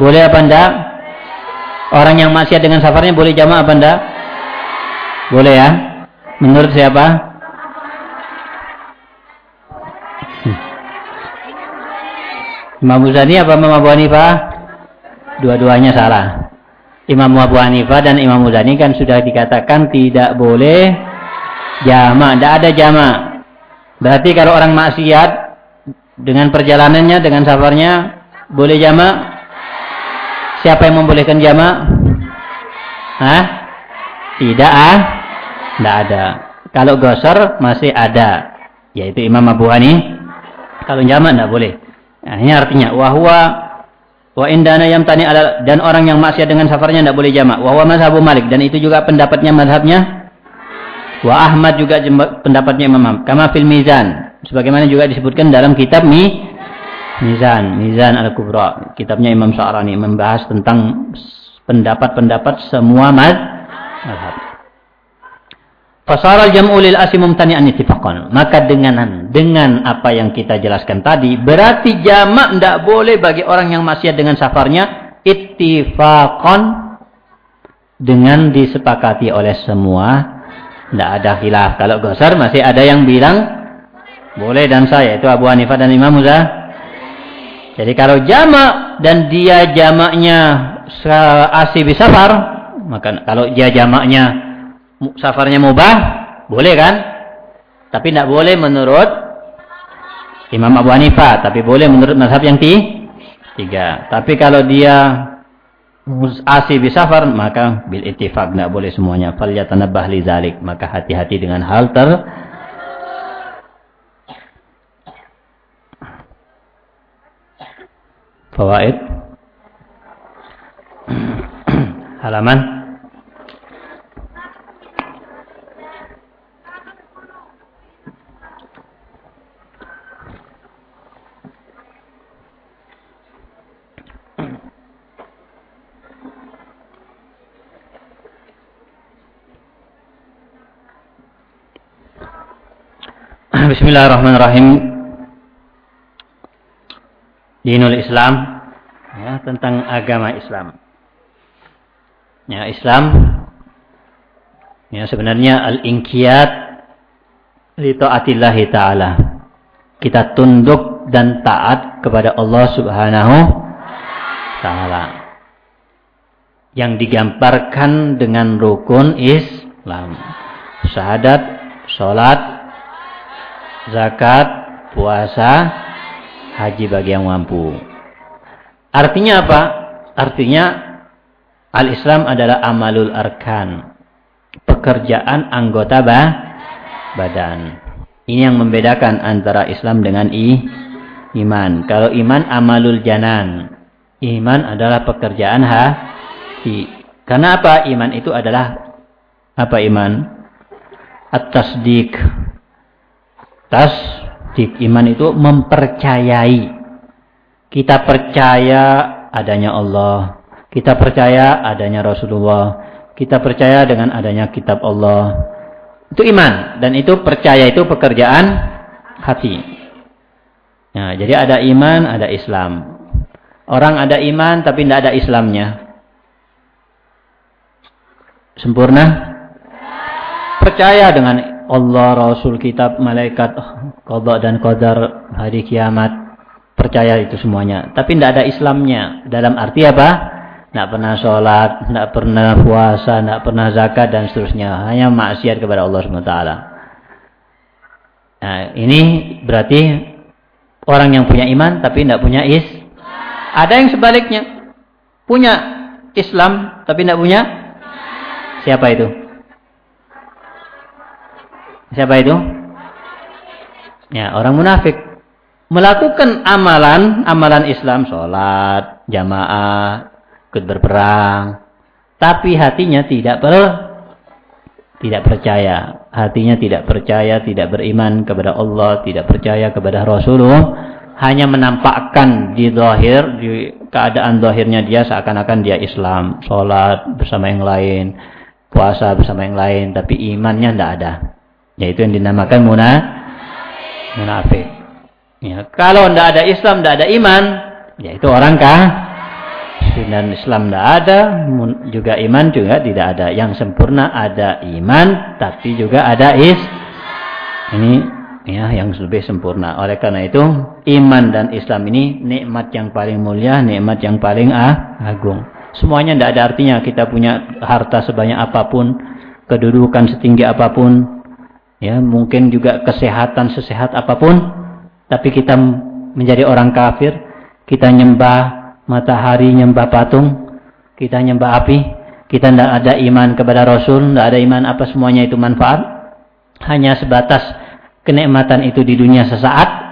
Boleh apa enggak? Orang yang maksiat dengan safarnya boleh jamaah apa enggak? Boleh ya? Menurut siapa? Imam Muzani apa Imam Abu Hanifah? Dua-duanya salah. Imam Abu Hanifah dan Imam Muzani kan sudah dikatakan tidak boleh Jama, tidak ada jama. Berarti kalau orang maksiat dengan perjalanannya, dengan safarnya, boleh jama? Siapa yang membolehkan jama? Hah? Tidak ah? Tidak ada. Kalau gosor masih ada. Yaitu Imam Abu Hani. Kalau jama tidak boleh. Nah, ini artinya wahwa wa indana tani ala dan orang yang maksiat dengan safarnya tidak boleh jama. Wahwa mazhabu Malik dan itu juga pendapatnya mazhabnya Wa Ahmad juga pendapatnya Imam Ahmad. Kama fil Mizan. Sebagaimana juga disebutkan dalam kitab Mi Mizan, Mizan Al-Kubra. Kitabnya Imam Sa'rani membahas tentang pendapat-pendapat semua mazhab. Fasara jam'u lil asi mumtani'an ittifaqan. Maka dengan dengan apa yang kita jelaskan tadi, berarti jamak tidak boleh bagi orang yang maksiat dengan safarnya ittifaqan dengan disepakati oleh semua tidak ada khilaf. Kalau gosar masih ada yang bilang boleh dan saya itu Abu Hanifah dan Imam Muzah. Jadi kalau jamak dan dia jamaknya asi bisafar, maka kalau dia jamaknya safarnya mubah, boleh kan? Tapi tidak boleh menurut Imam Abu Hanifah, tapi boleh menurut mazhab yang tiga. Tapi kalau dia asi bisafar maka bil ittifaq tidak boleh semuanya. Fal yatanabbah li zalik, maka hati-hati dengan hal ter Fawaid halaman Bismillahirrahmanirrahim. Dinul Islam ya, tentang agama Islam. Ya, Islam ya sebenarnya al-inqiyat li taatillahi taala. Kita tunduk dan taat kepada Allah Subhanahu taala. Yang digambarkan dengan rukun Islam. Syahadat, salat, zakat, puasa, haji bagi yang mampu. Artinya apa? Artinya al-Islam adalah amalul arkan. Pekerjaan anggota bah, badan. Ini yang membedakan antara Islam dengan i, iman. Kalau iman amalul janan. Iman adalah pekerjaan hati. Karena apa? Iman itu adalah apa iman? At-tasdik tasdik iman itu mempercayai. Kita percaya adanya Allah. Kita percaya adanya Rasulullah. Kita percaya dengan adanya kitab Allah. Itu iman. Dan itu percaya itu pekerjaan hati. Nah, jadi ada iman, ada Islam. Orang ada iman tapi tidak ada Islamnya. Sempurna? Percaya dengan Allah, Rasul, kitab, malaikat, qada dan qadar, hari kiamat. Percaya itu semuanya. Tapi tidak ada Islamnya. Dalam arti apa? Tidak pernah sholat, tidak pernah puasa, tidak pernah zakat dan seterusnya. Hanya maksiat kepada Allah SWT. Nah, ini berarti orang yang punya iman tapi tidak punya is. Ada yang sebaliknya. Punya Islam tapi tidak punya. Siapa itu? Siapa itu? Ya, orang munafik. Melakukan amalan, amalan Islam, sholat, jamaah, ikut berperang. Tapi hatinya tidak per, tidak percaya. Hatinya tidak percaya, tidak beriman kepada Allah, tidak percaya kepada Rasulullah. Hanya menampakkan di zahir, di keadaan zahirnya dia seakan-akan dia Islam. Sholat bersama yang lain, puasa bersama yang lain. Tapi imannya tidak ada. Yaitu yang dinamakan muna, munafik. Ya, kalau tidak ada Islam, tidak ada iman, yaitu orang kah? Dan Islam tidak ada, juga iman juga tidak ada. Yang sempurna ada iman, tapi juga ada is. Ini ya yang lebih sempurna. Oleh karena itu, iman dan Islam ini nikmat yang paling mulia, nikmat yang paling ah, agung. Semuanya tidak ada artinya kita punya harta sebanyak apa pun, kedudukan setinggi apa pun, ya mungkin juga kesehatan sesehat apa pun tapi kita menjadi orang kafir kita nyembah matahari nyembah patung kita nyembah api kita tidak ada iman kepada Rasul tidak ada iman apa semuanya itu manfaat hanya sebatas kenikmatan itu di dunia sesaat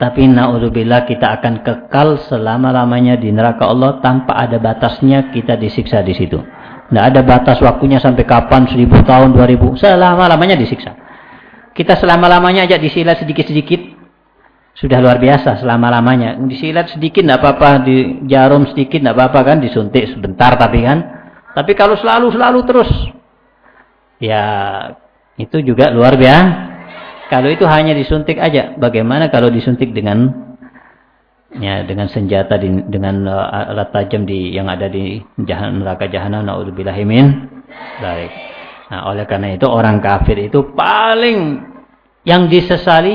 tapi naudzubillah kita akan kekal selama-lamanya di neraka Allah tanpa ada batasnya kita disiksa di situ. Tidak ada batas waktunya sampai kapan, seribu tahun, dua ribu. Selama-lamanya disiksa. Kita selama-lamanya aja disilat sedikit-sedikit. Sudah luar biasa selama-lamanya. Disilat sedikit tidak apa-apa. Di jarum sedikit tidak apa-apa kan. Disuntik sebentar tapi kan. Tapi kalau selalu-selalu terus. Ya itu juga luar biasa. Kalau itu hanya disuntik aja. Bagaimana kalau disuntik dengan ya dengan senjata di, dengan uh, alat tajam di yang ada di jahan, neraka jahanam naudzubillahimin baik Nah, oleh karena itu orang kafir itu paling yang disesali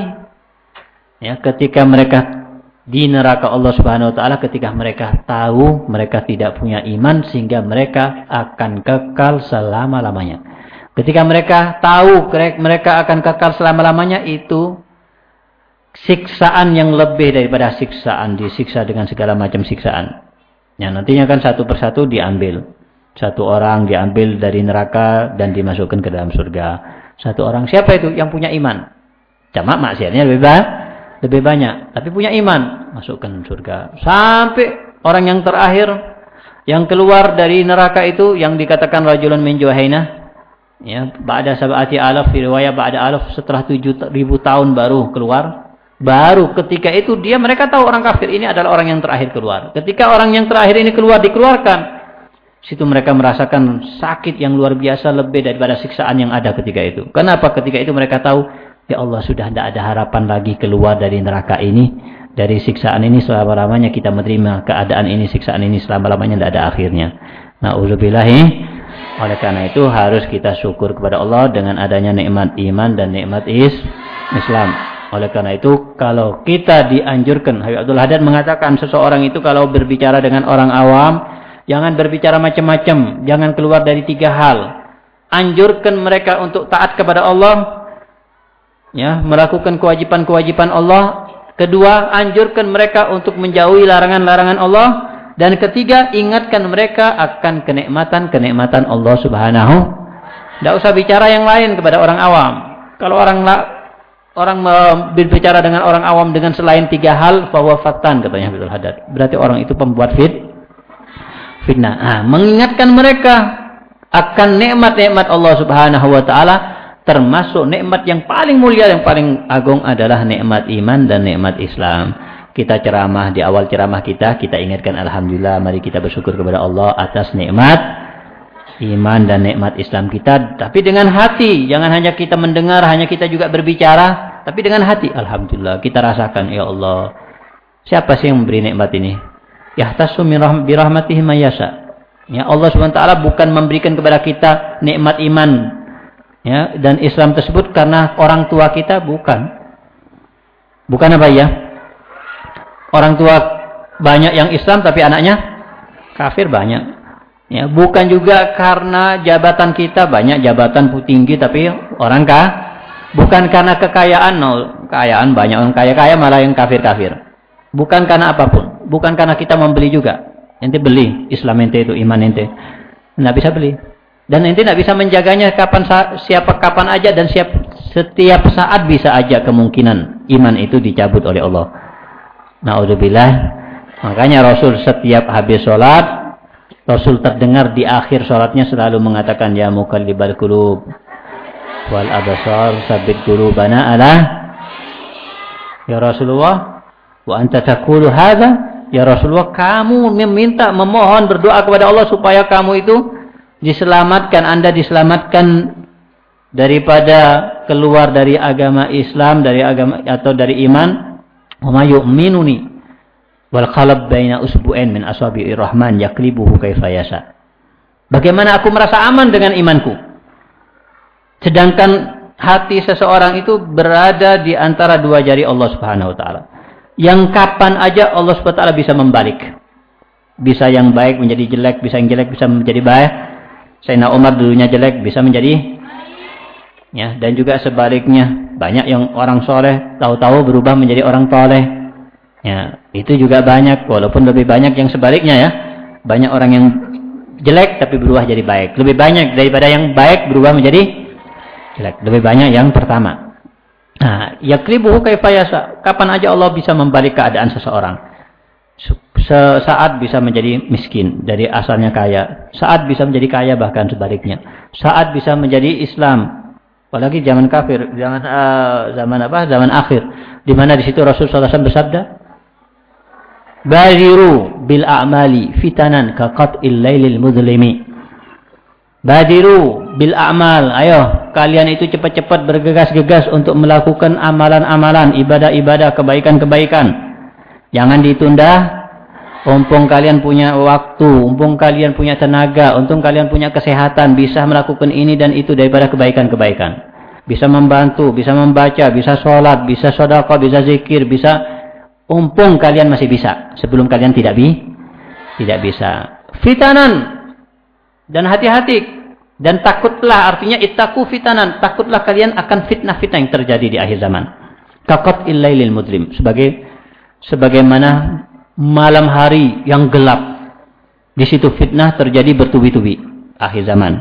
ya ketika mereka di neraka Allah Subhanahu wa taala ketika mereka tahu mereka tidak punya iman sehingga mereka akan kekal selama-lamanya. Ketika mereka tahu mereka akan kekal selama-lamanya itu siksaan yang lebih daripada siksaan. Disiksa dengan segala macam siksaan. Ya, nantinya kan satu persatu diambil. Satu orang diambil dari neraka dan dimasukkan ke dalam surga. Satu orang siapa itu yang punya iman? Cuma maksiatnya lebih banyak, lebih banyak, tapi punya iman, masukkan surga. Sampai orang yang terakhir yang keluar dari neraka itu yang dikatakan rajulun min Juhaina Ya, ba'da sab'ati alaf riwayat ba'da alaf setelah tujuh ribu tahun baru keluar. Baru ketika itu dia mereka tahu orang kafir ini adalah orang yang terakhir keluar. Ketika orang yang terakhir ini keluar dikeluarkan, situ mereka merasakan sakit yang luar biasa lebih daripada siksaan yang ada ketika itu. Kenapa? Ketika itu mereka tahu, ya Allah sudah tidak ada harapan lagi keluar dari neraka ini. Dari siksaan ini selama-lamanya kita menerima keadaan ini, siksaan ini selama-lamanya tidak ada akhirnya. Na'udzubillahi oleh karena itu harus kita syukur kepada Allah dengan adanya nikmat iman dan nikmat is Islam. Oleh karena itu kalau kita dianjurkan, Habib Abdul Hadad mengatakan seseorang itu kalau berbicara dengan orang awam, jangan berbicara macam-macam, jangan keluar dari tiga hal. Anjurkan mereka untuk taat kepada Allah, ya, melakukan kewajiban-kewajiban Allah. Kedua, anjurkan mereka untuk menjauhi larangan-larangan Allah. Dan ketiga, ingatkan mereka akan kenikmatan-kenikmatan Allah Subhanahu. Tidak usah bicara yang lain kepada orang awam. Kalau orang orang berbicara dengan orang awam dengan selain tiga hal, bahwa fatan katanya Habibul Hadad. Berarti orang itu pembuat fit, fitnah. Nah, mengingatkan mereka akan nikmat-nikmat Allah Subhanahu wa taala termasuk nikmat yang paling mulia yang paling agung adalah nikmat iman dan nikmat Islam. Kita ceramah di awal ceramah kita kita ingatkan alhamdulillah mari kita bersyukur kepada Allah atas nikmat iman dan nikmat Islam kita. Tapi dengan hati jangan hanya kita mendengar hanya kita juga berbicara tapi dengan hati alhamdulillah kita rasakan ya Allah siapa sih yang memberi nikmat ini yahtasu min rahmatihi mayasa ya Allah SWT bukan memberikan kepada kita nikmat iman ya dan Islam tersebut karena orang tua kita bukan bukan apa ya Orang tua banyak yang Islam tapi anaknya kafir banyak. Ya, bukan juga karena jabatan kita banyak jabatan tinggi tapi orang kah? Bukan karena kekayaan, no, kekayaan banyak orang kaya-kaya malah yang kafir-kafir. Bukan karena apa pun, bukan karena kita membeli juga. Ente beli Islam ente itu iman ente. Nggak bisa beli. Dan ente nggak bisa menjaganya kapan siapa kapan aja dan siap, setiap saat bisa aja kemungkinan iman itu dicabut oleh Allah. Naudzubillah. Makanya Rasul setiap habis sholat, Rasul terdengar di akhir sholatnya selalu mengatakan ya mukallibal qulub wal abasar sabit qulubana ala Ya Rasulullah wa anta taqulu hadza Ya Rasulullah kamu meminta memohon berdoa kepada Allah supaya kamu itu diselamatkan Anda diselamatkan daripada keluar dari agama Islam dari agama atau dari iman Wa yu'minuni wal qalb baina usbu'ain min asabi'ir rahman yaklibuhu kaifa yasha. Bagaimana aku merasa aman dengan imanku? Sedangkan hati seseorang itu berada di antara dua jari Allah Subhanahu wa taala. Yang kapan aja Allah taala bisa membalik. Bisa yang baik menjadi jelek, bisa yang jelek bisa menjadi baik. Sayyidina Umar dulunya jelek bisa menjadi ya dan juga sebaliknya banyak yang orang soleh tahu-tahu berubah menjadi orang toleh. Ya, itu juga banyak, walaupun lebih banyak yang sebaliknya ya. Banyak orang yang jelek tapi berubah jadi baik. Lebih banyak daripada yang baik berubah menjadi jelek. Lebih banyak yang pertama. Nah, yakribuhu kaifayasa. Kapan aja Allah bisa membalik keadaan seseorang. Sesaat bisa menjadi miskin dari asalnya kaya. Saat bisa menjadi kaya bahkan sebaliknya. Saat bisa menjadi Islam Apalagi zaman kafir, zaman uh, zaman apa? Zaman akhir. Di mana di situ Rasulullah SAW bersabda, "Badiru bil a'mali fitanan ka qat'il lailil mudlimi." Badiru bil a'mal. Ayo, kalian itu cepat-cepat bergegas-gegas untuk melakukan amalan-amalan, ibadah-ibadah, kebaikan-kebaikan. Jangan ditunda Umpung kalian punya waktu, umpung kalian punya tenaga, untung kalian punya kesehatan, bisa melakukan ini dan itu daripada kebaikan-kebaikan. Bisa membantu, bisa membaca, bisa sholat, bisa sodako, bisa zikir, bisa umpung kalian masih bisa. Sebelum kalian tidak bi, tidak bisa. Fitanan dan hati-hati Dan takutlah artinya ittaku fitanan. Takutlah kalian akan fitnah-fitnah yang terjadi di akhir zaman. Kakot illailil mudlim. Sebagai sebagaimana malam hari yang gelap. Di situ fitnah terjadi bertubi-tubi. Akhir zaman.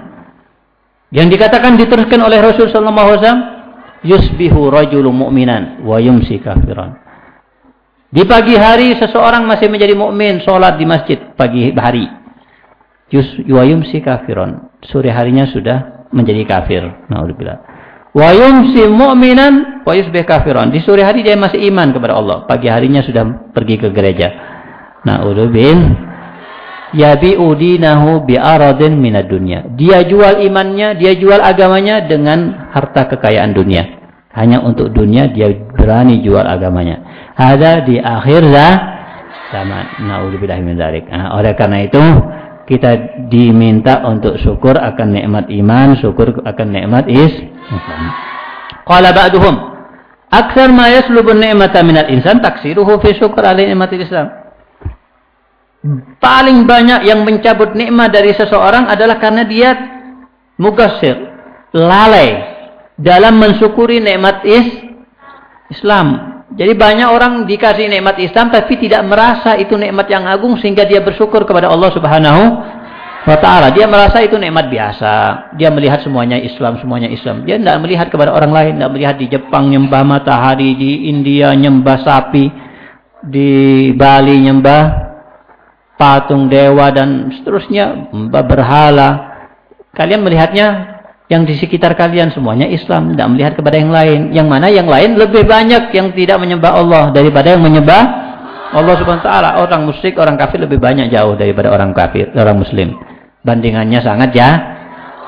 Yang dikatakan diteruskan oleh Rasul sallallahu alaihi wasallam, yusbihu rajulu mu'minan wa yumsi kafiran. Di pagi hari seseorang masih menjadi mukmin, sholat di masjid pagi hari. Si kafiron. Sore harinya sudah menjadi kafir. Naudzubillah. Wayum si mu'minan wa yusbih kafiron. Di sore hari dia masih iman kepada Allah. Pagi harinya sudah pergi ke gereja. Naudzubillah. Yabi'u dinahu bi'aradin minad dunya. Dia jual imannya, dia jual agamanya dengan harta kekayaan dunia. Hanya untuk dunia dia berani jual agamanya ada di akhir zaman. Nauzubillah min dzalik. Nah, oleh karena itu kita diminta untuk syukur akan nikmat iman, syukur akan nikmat is Qala ba'duhum aktsar ma yaslubu ni'mata minal insan taksiruhu fi syukur ala nikmatil Islam. Paling banyak yang mencabut nikmat dari seseorang adalah karena dia mugasir, lalai dalam mensyukuri nikmat is Islam. Jadi banyak orang dikasih nikmat Islam tapi tidak merasa itu nikmat yang agung sehingga dia bersyukur kepada Allah Subhanahu wa taala. Dia merasa itu nikmat biasa. Dia melihat semuanya Islam, semuanya Islam. Dia tidak melihat kepada orang lain, tidak melihat di Jepang nyembah matahari, di India nyembah sapi, di Bali nyembah patung dewa dan seterusnya, berhala. Kalian melihatnya yang di sekitar kalian semuanya Islam, tidak melihat kepada yang lain. Yang mana yang lain lebih banyak yang tidak menyembah Allah daripada yang menyembah Allah Subhanahu wa taala. Orang musyrik, orang kafir lebih banyak jauh daripada orang kafir, orang muslim. Bandingannya sangat ya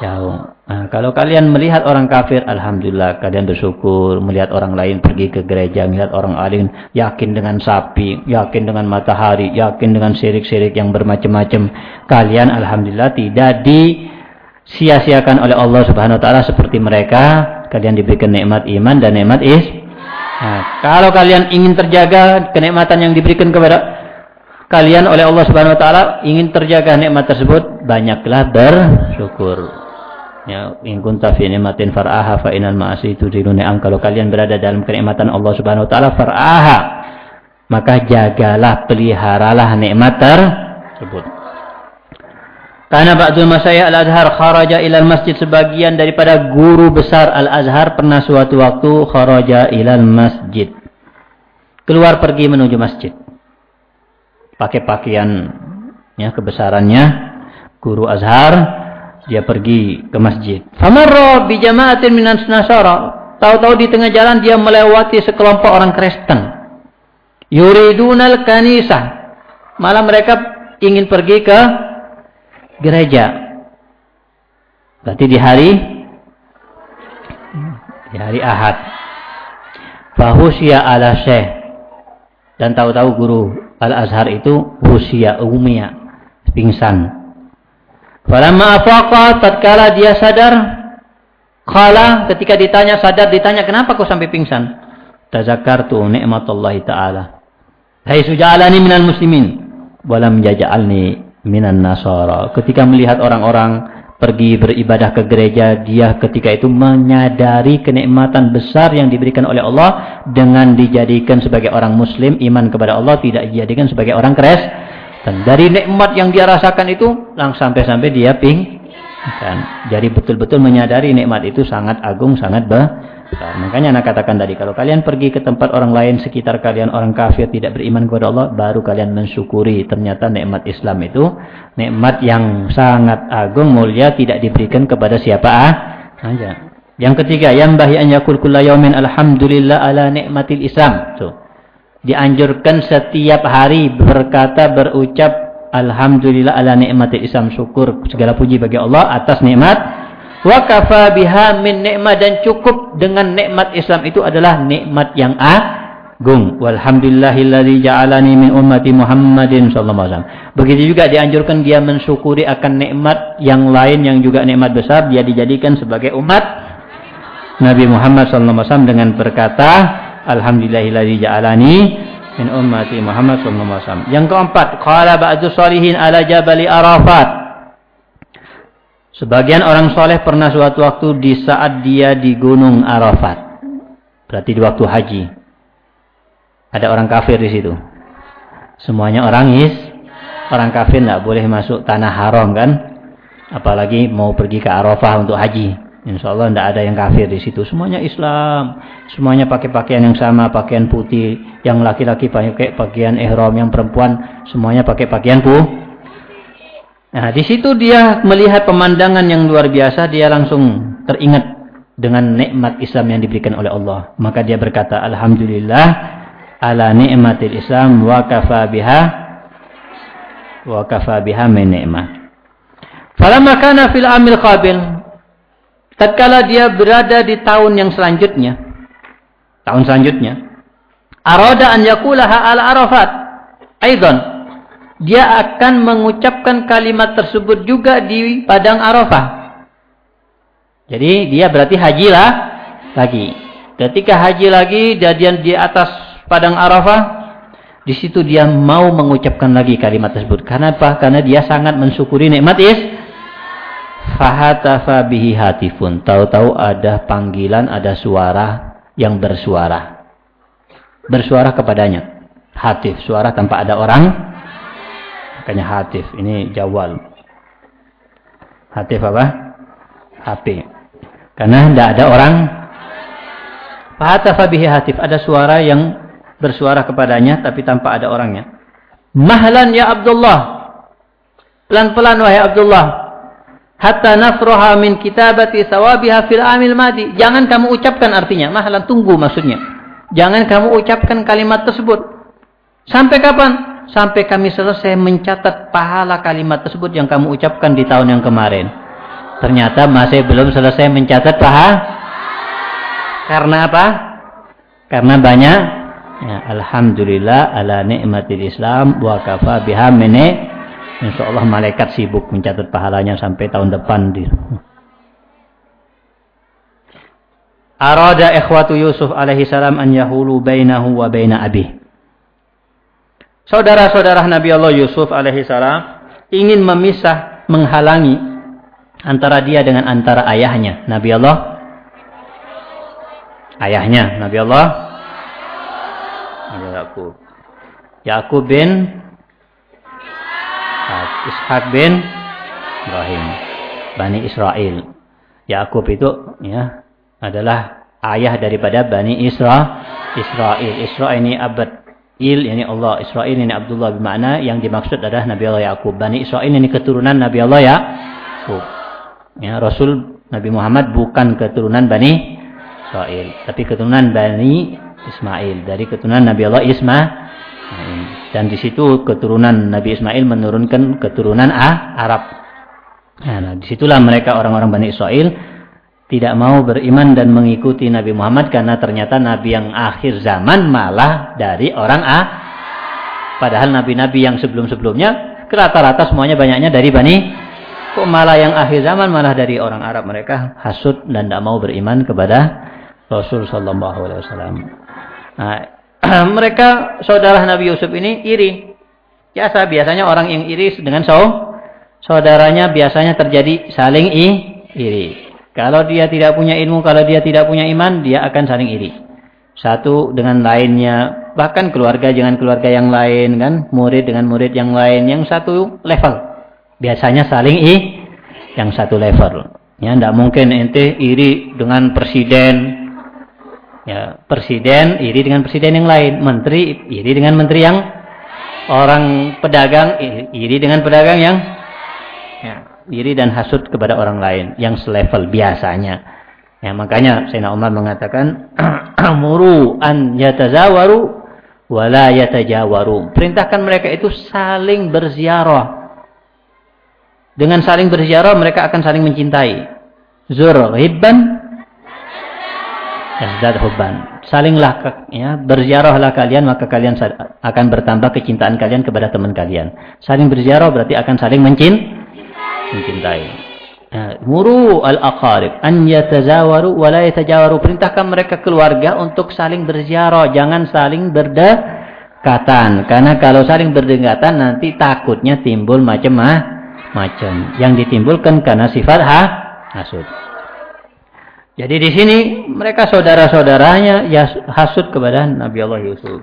jauh. Nah, kalau kalian melihat orang kafir, alhamdulillah kalian bersyukur. Melihat orang lain pergi ke gereja, melihat orang lain yakin dengan sapi, yakin dengan matahari, yakin dengan syirik-syirik yang bermacam-macam. Kalian alhamdulillah tidak di sia-siakan oleh Allah Subhanahu wa taala seperti mereka. Kalian diberikan nikmat iman dan nikmat is. Nah, kalau kalian ingin terjaga kenikmatan yang diberikan kepada kalian oleh Allah Subhanahu wa taala ingin terjaga nikmat tersebut banyaklah bersyukur. Ya in kunta fi nikmatin far'aha fa inal ma'asi tuzilu ni'am kalau kalian berada dalam kenikmatan Allah Subhanahu wa taala far'aha maka jagalah peliharalah nikmat tersebut karena ba'dul masyayikh Al-Azhar kharaja ilal masjid sebagian daripada guru besar Al-Azhar pernah suatu waktu kharaja ilal masjid. Keluar pergi menuju masjid. Pakai pakaian ya kebesarannya guru Azhar dia pergi ke masjid. Famarra bi jama'atin minan nasara. Tahu-tahu di tengah jalan dia melewati sekelompok orang Kristen. Yuridunal kanisah. Malah mereka ingin pergi ke gereja. Berarti di hari di hari Ahad. Fahusya ala syekh. Dan tahu-tahu guru Al-Azhar itu husia umia, pingsan. Falamma afaqa tatkala dia sadar, kala ketika ditanya sadar ditanya kenapa kau sampai pingsan? Tazakartu nikmatullahi taala. Hai sujalani minal muslimin walam jaja'alni minan nasara. Ketika melihat orang-orang pergi beribadah ke gereja, dia ketika itu menyadari kenikmatan besar yang diberikan oleh Allah dengan dijadikan sebagai orang muslim, iman kepada Allah, tidak dijadikan sebagai orang keres. Dan dari nikmat yang dia rasakan itu, langsung sampai-sampai dia ping. Dan jadi betul-betul menyadari nikmat itu sangat agung, sangat besar. Makanya anak katakan tadi, kalau kalian pergi ke tempat orang lain sekitar kalian orang kafir tidak beriman kepada Allah, baru kalian mensyukuri ternyata nikmat Islam itu nikmat yang sangat agung mulia tidak diberikan kepada siapa ah saja. Yang ketiga, yang bahi an yakul kullayamin alhamdulillah ala nikmatil Islam. Tuh. Dianjurkan setiap hari berkata berucap alhamdulillah ala nikmatil Islam syukur segala puji bagi Allah atas nikmat Wa kafa biha min nikmat dan cukup dengan nikmat Islam itu adalah nikmat yang agung. Walhamdulillahilladzi ja'alani min ummati Muhammadin sallallahu alaihi wasallam. Begitu juga dianjurkan dia mensyukuri akan nikmat yang lain yang juga nikmat besar dia dijadikan sebagai umat Nabi Muhammad sallallahu alaihi wasallam dengan berkata alhamdulillahilladzi ja'alani min ummati Muhammad sallallahu alaihi wasallam. Yang keempat, qala ba'du salihin ala jabali Arafat. Sebagian orang soleh pernah suatu waktu di saat dia di Gunung Arafat. Berarti di waktu haji. Ada orang kafir di situ. Semuanya orang is. Orang kafir tidak boleh masuk tanah haram kan. Apalagi mau pergi ke Arafah untuk haji. Insya Allah tidak ada yang kafir di situ. Semuanya Islam. Semuanya pakai pakaian yang sama. Pakaian putih. Yang laki-laki pakai pakaian ihram. Yang perempuan semuanya pakai pakaian putih Nah, di situ dia melihat pemandangan yang luar biasa, dia langsung teringat dengan nikmat Islam yang diberikan oleh Allah. Maka dia berkata, Alhamdulillah ala nikmatil Islam wa kafa biha wa kafa biha min ni'mah. Falamma kana fil amil qabil tatkala dia berada di tahun yang selanjutnya tahun selanjutnya arada an yakulaha al arafat aidan dia akan mengucapkan kalimat tersebut juga di padang Arafah. Jadi dia berarti haji lah lagi. Ketika haji lagi jadian di atas padang Arafah, di situ dia mau mengucapkan lagi kalimat tersebut. Karena apa? Karena dia sangat mensyukuri nikmat is. Fahatafa bihi hatifun. Tahu-tahu ada panggilan, ada suara yang bersuara. Bersuara kepadanya. Hatif, suara tanpa ada orang Makanya hatif. Ini jawal. Hatif apa? HP. Karena tidak ada orang. Fahatafa bihi hatif. Ada suara yang bersuara kepadanya tapi tanpa ada orangnya. Mahlan ya Abdullah. Pelan-pelan wahai Abdullah. Hatta nafroha min kitabati sawabiha fil amil madi. Jangan kamu ucapkan artinya. Mahlan tunggu maksudnya. Jangan kamu ucapkan kalimat tersebut. Sampai kapan? Sampai kami selesai mencatat pahala kalimat tersebut yang kamu ucapkan di tahun yang kemarin. Ternyata masih belum selesai mencatat pahala. Karena apa? Karena banyak ya, alhamdulillah ala nikmatil Islam wa kafa biha mene insyaallah malaikat sibuk mencatat pahalanya sampai tahun depan di Arada ikhwatu Yusuf alaihi salam an yahulu bainahu wa baina abih Saudara-saudara Nabi Allah Yusuf alaihissalam ingin memisah, menghalangi antara dia dengan antara ayahnya, Nabi Allah. Ayahnya, Nabi Allah. Yakub. Yakub bin Ishak bin Ibrahim. Bani Israel. Yakub itu ya adalah ayah daripada Bani Isra Israel. Israel ini abad Il ini Allah, Israel ini Abdullah bermakna yang dimaksud adalah Nabi Allah Yakub. Bani Israel ini keturunan Nabi Allah Yakub. Ya, Rasul Nabi Muhammad bukan keturunan Bani Israel, tapi keturunan Bani Ismail dari keturunan Nabi Allah Ismail. Dan di situ keturunan Nabi Ismail menurunkan keturunan A, Arab. Nah, di situlah mereka orang-orang Bani Israel tidak mau beriman dan mengikuti Nabi Muhammad karena ternyata Nabi yang akhir zaman malah dari orang A. Padahal Nabi-Nabi yang sebelum-sebelumnya rata-rata semuanya banyaknya dari Bani. Kok malah yang akhir zaman malah dari orang Arab mereka hasut dan tidak mau beriman kepada Rasul Sallallahu Alaihi Wasallam. Nah, mereka saudara Nabi Yusuf ini iri. Biasa biasanya orang yang iri dengan saudaranya biasanya terjadi saling iri. Kalau dia tidak punya ilmu, kalau dia tidak punya iman, dia akan saling iri. Satu dengan lainnya, bahkan keluarga dengan keluarga yang lain kan, murid dengan murid yang lain, yang satu level. Biasanya saling iri, yang satu level. Ya, tidak mungkin ente iri dengan presiden, ya presiden iri dengan presiden yang lain, menteri iri dengan menteri yang orang pedagang iri dengan pedagang yang ya, iri dan hasut kepada orang lain yang selevel biasanya. Ya, makanya Sayyidina Umar mengatakan muru an yatazawaru wala yatajawaru. Perintahkan mereka itu saling berziarah. Dengan saling berziarah mereka akan saling mencintai. Zur hibban yazdad hubban. Salinglah ya, berziarahlah kalian maka kalian akan bertambah kecintaan kalian kepada teman kalian. Saling berziarah berarti akan saling mencintai mencintai. Ya, muru al-aqarib an yatazawaru wa la. Perintahkan mereka keluarga untuk saling berziarah, jangan saling berdekatan. Karena kalau saling berdekatan nanti takutnya timbul macam macam yang ditimbulkan karena sifat ha, hasud. Jadi di sini mereka saudara-saudaranya ya hasud kepada Nabi Allah Yusuf.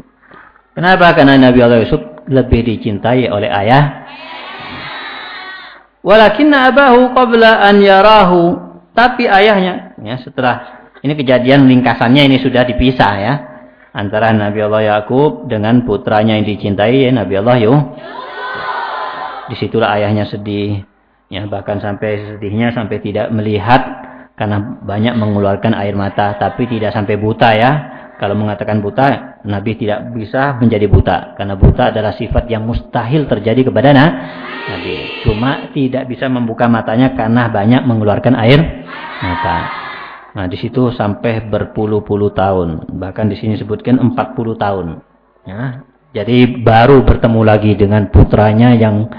Kenapa? Karena Nabi Allah Yusuf lebih dicintai oleh ayah. Walakinna abahu qabla an yarahu. Tapi ayahnya, ya setelah ini kejadian lingkasannya ini sudah dipisah ya. Antara Nabi Allah Yakub dengan putranya yang dicintai ya, Nabi Allah Yusuf. Di situlah ayahnya sedih. Ya, bahkan sampai sedihnya sampai tidak melihat karena banyak mengeluarkan air mata tapi tidak sampai buta ya kalau mengatakan buta Nabi tidak bisa menjadi buta. Karena buta adalah sifat yang mustahil terjadi kepada Nabi. Cuma tidak bisa membuka matanya karena banyak mengeluarkan air mata. Nah di situ sampai berpuluh-puluh tahun. Bahkan di sini sebutkan 40 tahun. Ya. Jadi baru bertemu lagi dengan putranya yang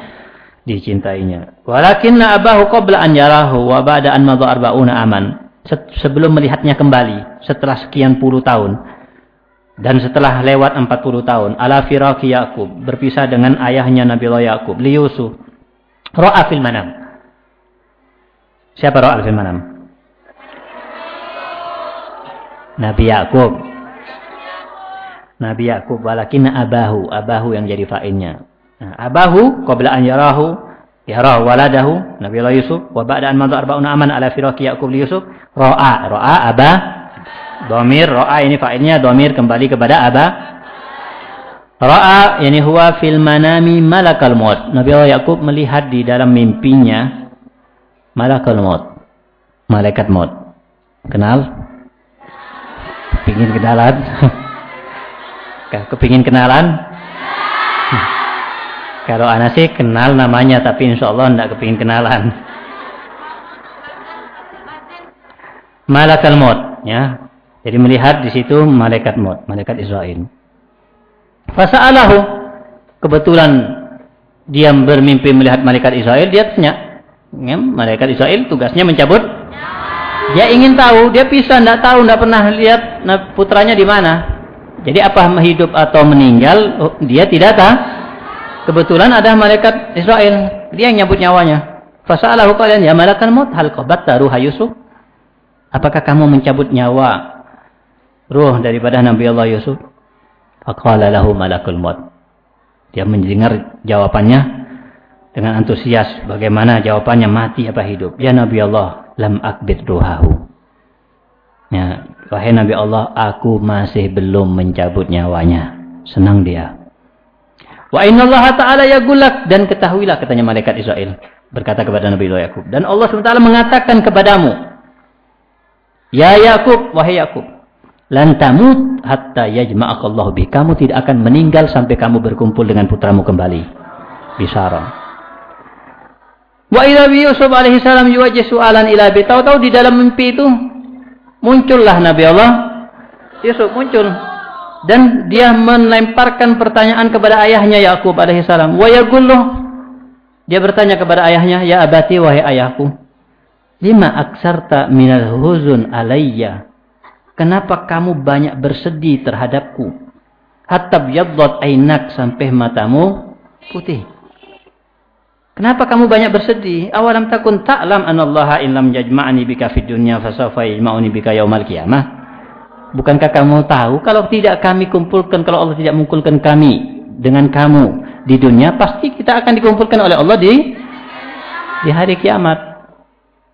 dicintainya. Walakinna abahu qabla an yarahu wa ba'da an madha arba'una aman. Sebelum melihatnya kembali setelah sekian puluh tahun dan setelah lewat 40 tahun ala firaqi Yaqub berpisah dengan ayahnya Nabi Allah Yaqub li Yusuf ra'a fil manam. Siapa ra'a fil manam? Nabi Yaqub. Nabi Yaqub walakinna abahu, abahu yang jadi fa'ilnya. Nah, abahu qabla an yarahu yarahu waladahu Nabi Allah Yusuf wa ba'da an madha arba'una aman ala firaqi Yaqub li Yusuf ra'a ra'a aba domir ra'a ini fa'ilnya. Domir kembali kepada aba. Ra'a yani huwa fil manami malakal maut. Nabi Allah Yaqub melihat di dalam mimpinya malakal maut. Malaikat maut. Kenal? Kepingin kenalan? Kepingin kenalan? Kalau anak sih kenal namanya, tapi insya Allah tidak kepingin kenalan. Malakal maut, ya. Jadi melihat di situ malaikat maut, malaikat Israel. Fasa'alahu. Kebetulan dia bermimpi melihat malaikat Israel, dia tanya. Ya, malaikat Israel tugasnya mencabut. Dia ingin tahu, dia bisa tidak tahu, tidak pernah lihat putranya di mana. Jadi apa hidup atau meninggal, oh, dia tidak tahu Kebetulan ada malaikat Israel. Dia yang nyabut nyawanya. Fasalahu kalian ya malaikat maut hal taruh Yusuf. Apakah kamu mencabut nyawa ruh daripada Nabi Allah Yusuf? Faqala lahu malakul maut. Dia mendengar jawabannya dengan antusias. Bagaimana jawabannya mati apa hidup? Ya Nabi Allah, lam akbid ruhahu. Ya, wahai Nabi Allah, aku masih belum mencabut nyawanya. Senang dia. Wa inna Allah ta'ala yagulak. Dan ketahuilah katanya malaikat Israel. Berkata kepada Nabi Allah Yaqub. Dan Allah SWT mengatakan kepadamu. Ya Yaqub, wahai Yaqub. Lan tamut hatta yajma'akallahu bi. Kamu tidak akan meninggal sampai kamu berkumpul dengan putramu kembali. Bisara. Wa idha bi Yusuf alaihi salam yuwajih su'alan ila bi. Tahu-tahu di dalam mimpi itu. Muncullah Nabi Allah. Yusuf muncul dan dia melemparkan pertanyaan kepada ayahnya Yakub alaihissalam. Wa yaqullu dia bertanya kepada ayahnya, "Ya abati wahai ayahku, lima aksarta minal huzun alayya?" Kenapa kamu banyak bersedih terhadapku? Hatta biyaddat ainak sampai matamu putih. Kenapa kamu banyak bersedih? Awalam takun ta'lam anallaha illam yajma'ani bika fid dunya fasawfa yajma'uni bika yaumal qiyamah? Bukankah kamu tahu kalau tidak kami kumpulkan, kalau Allah tidak mengumpulkan kami dengan kamu di dunia, pasti kita akan dikumpulkan oleh Allah di di hari kiamat.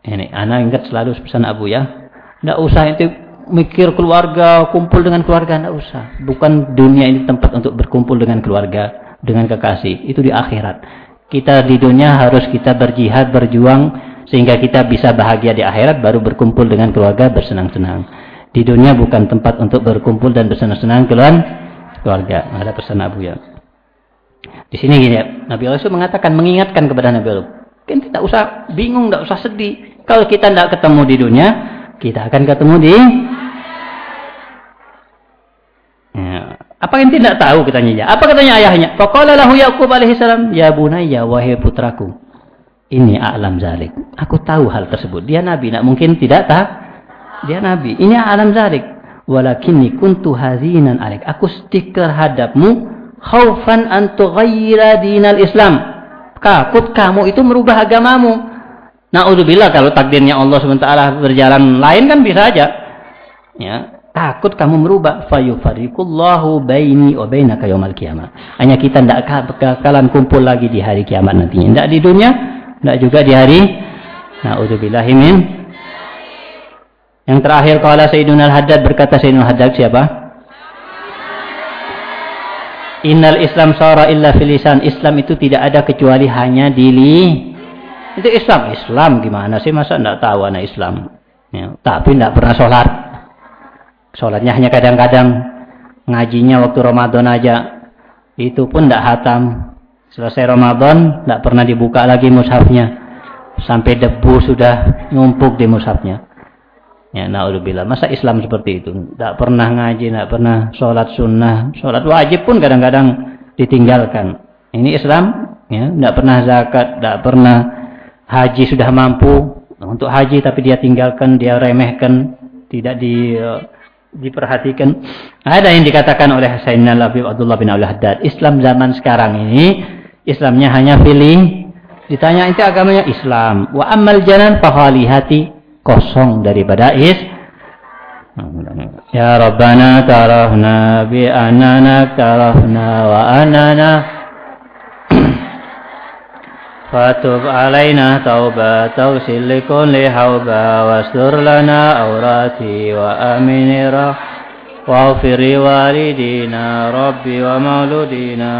Ini anak ingat selalu pesan Abu ya. Tidak usah itu mikir keluarga, kumpul dengan keluarga, tidak usah. Bukan dunia ini tempat untuk berkumpul dengan keluarga, dengan kekasih. Itu di akhirat. Kita di dunia harus kita berjihad, berjuang, sehingga kita bisa bahagia di akhirat, baru berkumpul dengan keluarga, bersenang-senang. Di dunia bukan tempat untuk berkumpul dan bersenang-senang keluar keluarga. Ada pesan Abu ya. Di sini gini ya, Nabi Allah mengatakan, mengingatkan kepada Nabi Allah. Kan tidak usah bingung, tidak usah sedih. Kalau kita tidak ketemu di dunia, kita akan ketemu di... Ya. Apa yang tidak tahu katanya ya? Apa katanya ayahnya? Faqala lahu Yaqub alaihi salam, "Ya bunayya wahai putraku, ini a'lam zalik." Aku tahu hal tersebut. Dia nabi, tidak mungkin tidak tahu dia nabi. Ini alam zalik. Walakinni kuntu hazinan alik. Aku sedih terhadapmu. Khaufan an tughayyira dinal Islam. Takut kamu itu merubah agamamu. Na'udzubillah kalau takdirnya Allah SWT berjalan lain kan bisa aja. Ya, takut kamu merubah. Fayufarikullahu baini wa bainaka yaumal qiyamah. Hanya kita tidak bakalan kumpul lagi di hari kiamat nantinya. Tidak di dunia, tidak juga di hari Na'udzubillah min. Yang terakhir kalau Sayyidina Al-Haddad berkata Sayyidina Al-Haddad siapa? Innal Islam sara illa filisan. Islam itu tidak ada kecuali hanya di itu Islam. Islam gimana sih? Masa tidak tahu anak Islam? Ya, tapi tidak pernah sholat. Sholatnya hanya kadang-kadang. Ngajinya waktu Ramadan aja. Itu pun tidak hatam. Selesai Ramadan, tidak pernah dibuka lagi mushafnya. Sampai debu sudah numpuk di mushafnya. Ya, na'udzubillah. Masa Islam seperti itu? Tidak pernah ngaji, tidak pernah sholat sunnah. Sholat wajib pun kadang-kadang ditinggalkan. Ini Islam, ya, tidak pernah zakat, tidak pernah haji sudah mampu untuk haji tapi dia tinggalkan, dia remehkan, tidak di uh, diperhatikan. Ada yang dikatakan oleh Sayyidina Labib Abdullah bin Al Haddad, Islam zaman sekarang ini Islamnya hanya pilih. Ditanya itu agamanya Islam. Wa amal janan hati kosong daripada is. Ya Rabbana tarahna bi anana tarahna wa anana فتب علينا توبة تغسل لكل حوبة واستر لنا أوراتي وأمن را واغفر لوالدينا ربي ومولودينا.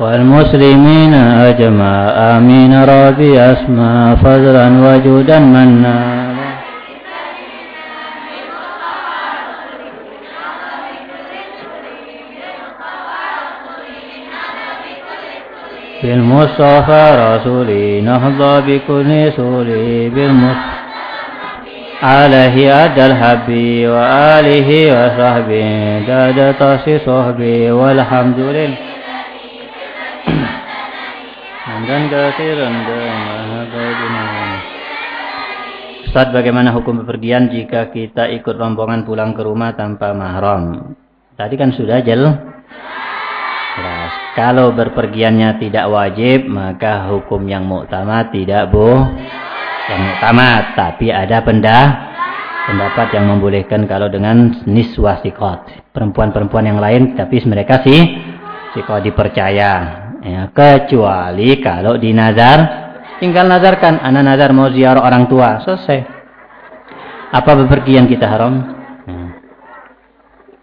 والمسلمين أجمع آمين ربي أسمى فضلا وجودا منا. بالمصطفى رسولي نهضى بكل سولي بالمصطفى عليه أدى الحبي وآله وصحبه داد تصي صحبي والحمد لله dan kasiran Ustaz bagaimana hukum bepergian jika kita ikut rombongan pulang ke rumah tanpa mahram? Tadi kan sudah jelas. Kalau berpergiannya tidak wajib, maka hukum yang muktamad tidak boh. Yang muktamad, tapi ada pendah pendapat yang membolehkan kalau dengan niswah sikot. Perempuan-perempuan yang lain, tapi mereka sih sikot dipercaya. Ya, kecuali kalau di nazar, tinggal nazarkan. Anak nazar mau ziarah orang tua, selesai. Apa bepergian kita haram?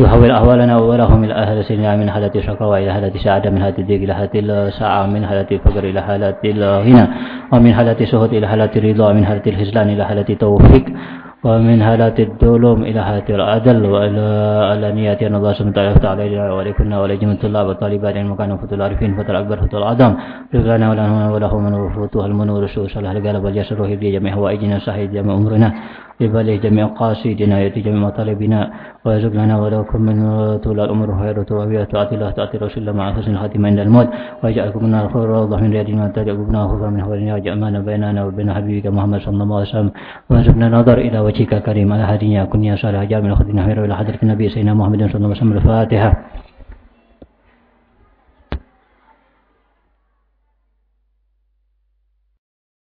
يحول أحوالنا وأولهم إلى أهل سنة من حالة الشقاوة إلى حالة السعادة من حالة الضيق إلى حالة الساعة من حالة الفقر إلى حالة الغنى ومن حالة السهد إلى حالة الرضا من حالة الخذلان إلى حالة التوفيق ومن هالات الدلوم إلى هالات العدل. وإلى الأنية أن الله سبحانه وتعالى يفتح علينا ولكنا ولجميع الطلاب والطالبات إن مكان فتو العارفين فتو الأكبر فتو الأعظم رزقنا ولنا وله من وفتوها المنور السوس القلب والجسر وهي جميع هوائجنا صحيح جميع أمرنا ببالغ جميع قاصدنا يأتي جميع مطالبنا ويرزق لنا ولكم من طول الأمور خير وبها تؤتي الله تؤتي رسول مع حسن الخاتمة عند الموت. ويجعلكم من الخير روضة من رياضنا وتجعلكم خذا من حولنا وجعلنا بيننا وبين حبيبك محمد صلى الله عليه وسلم. وارزقنا نظر إلى وجهك كريم على هدينا كن يا صالح جامع خذنا خير إلى حضرة النبي سيدنا محمد صلى الله عليه وسلم. الفاتحة.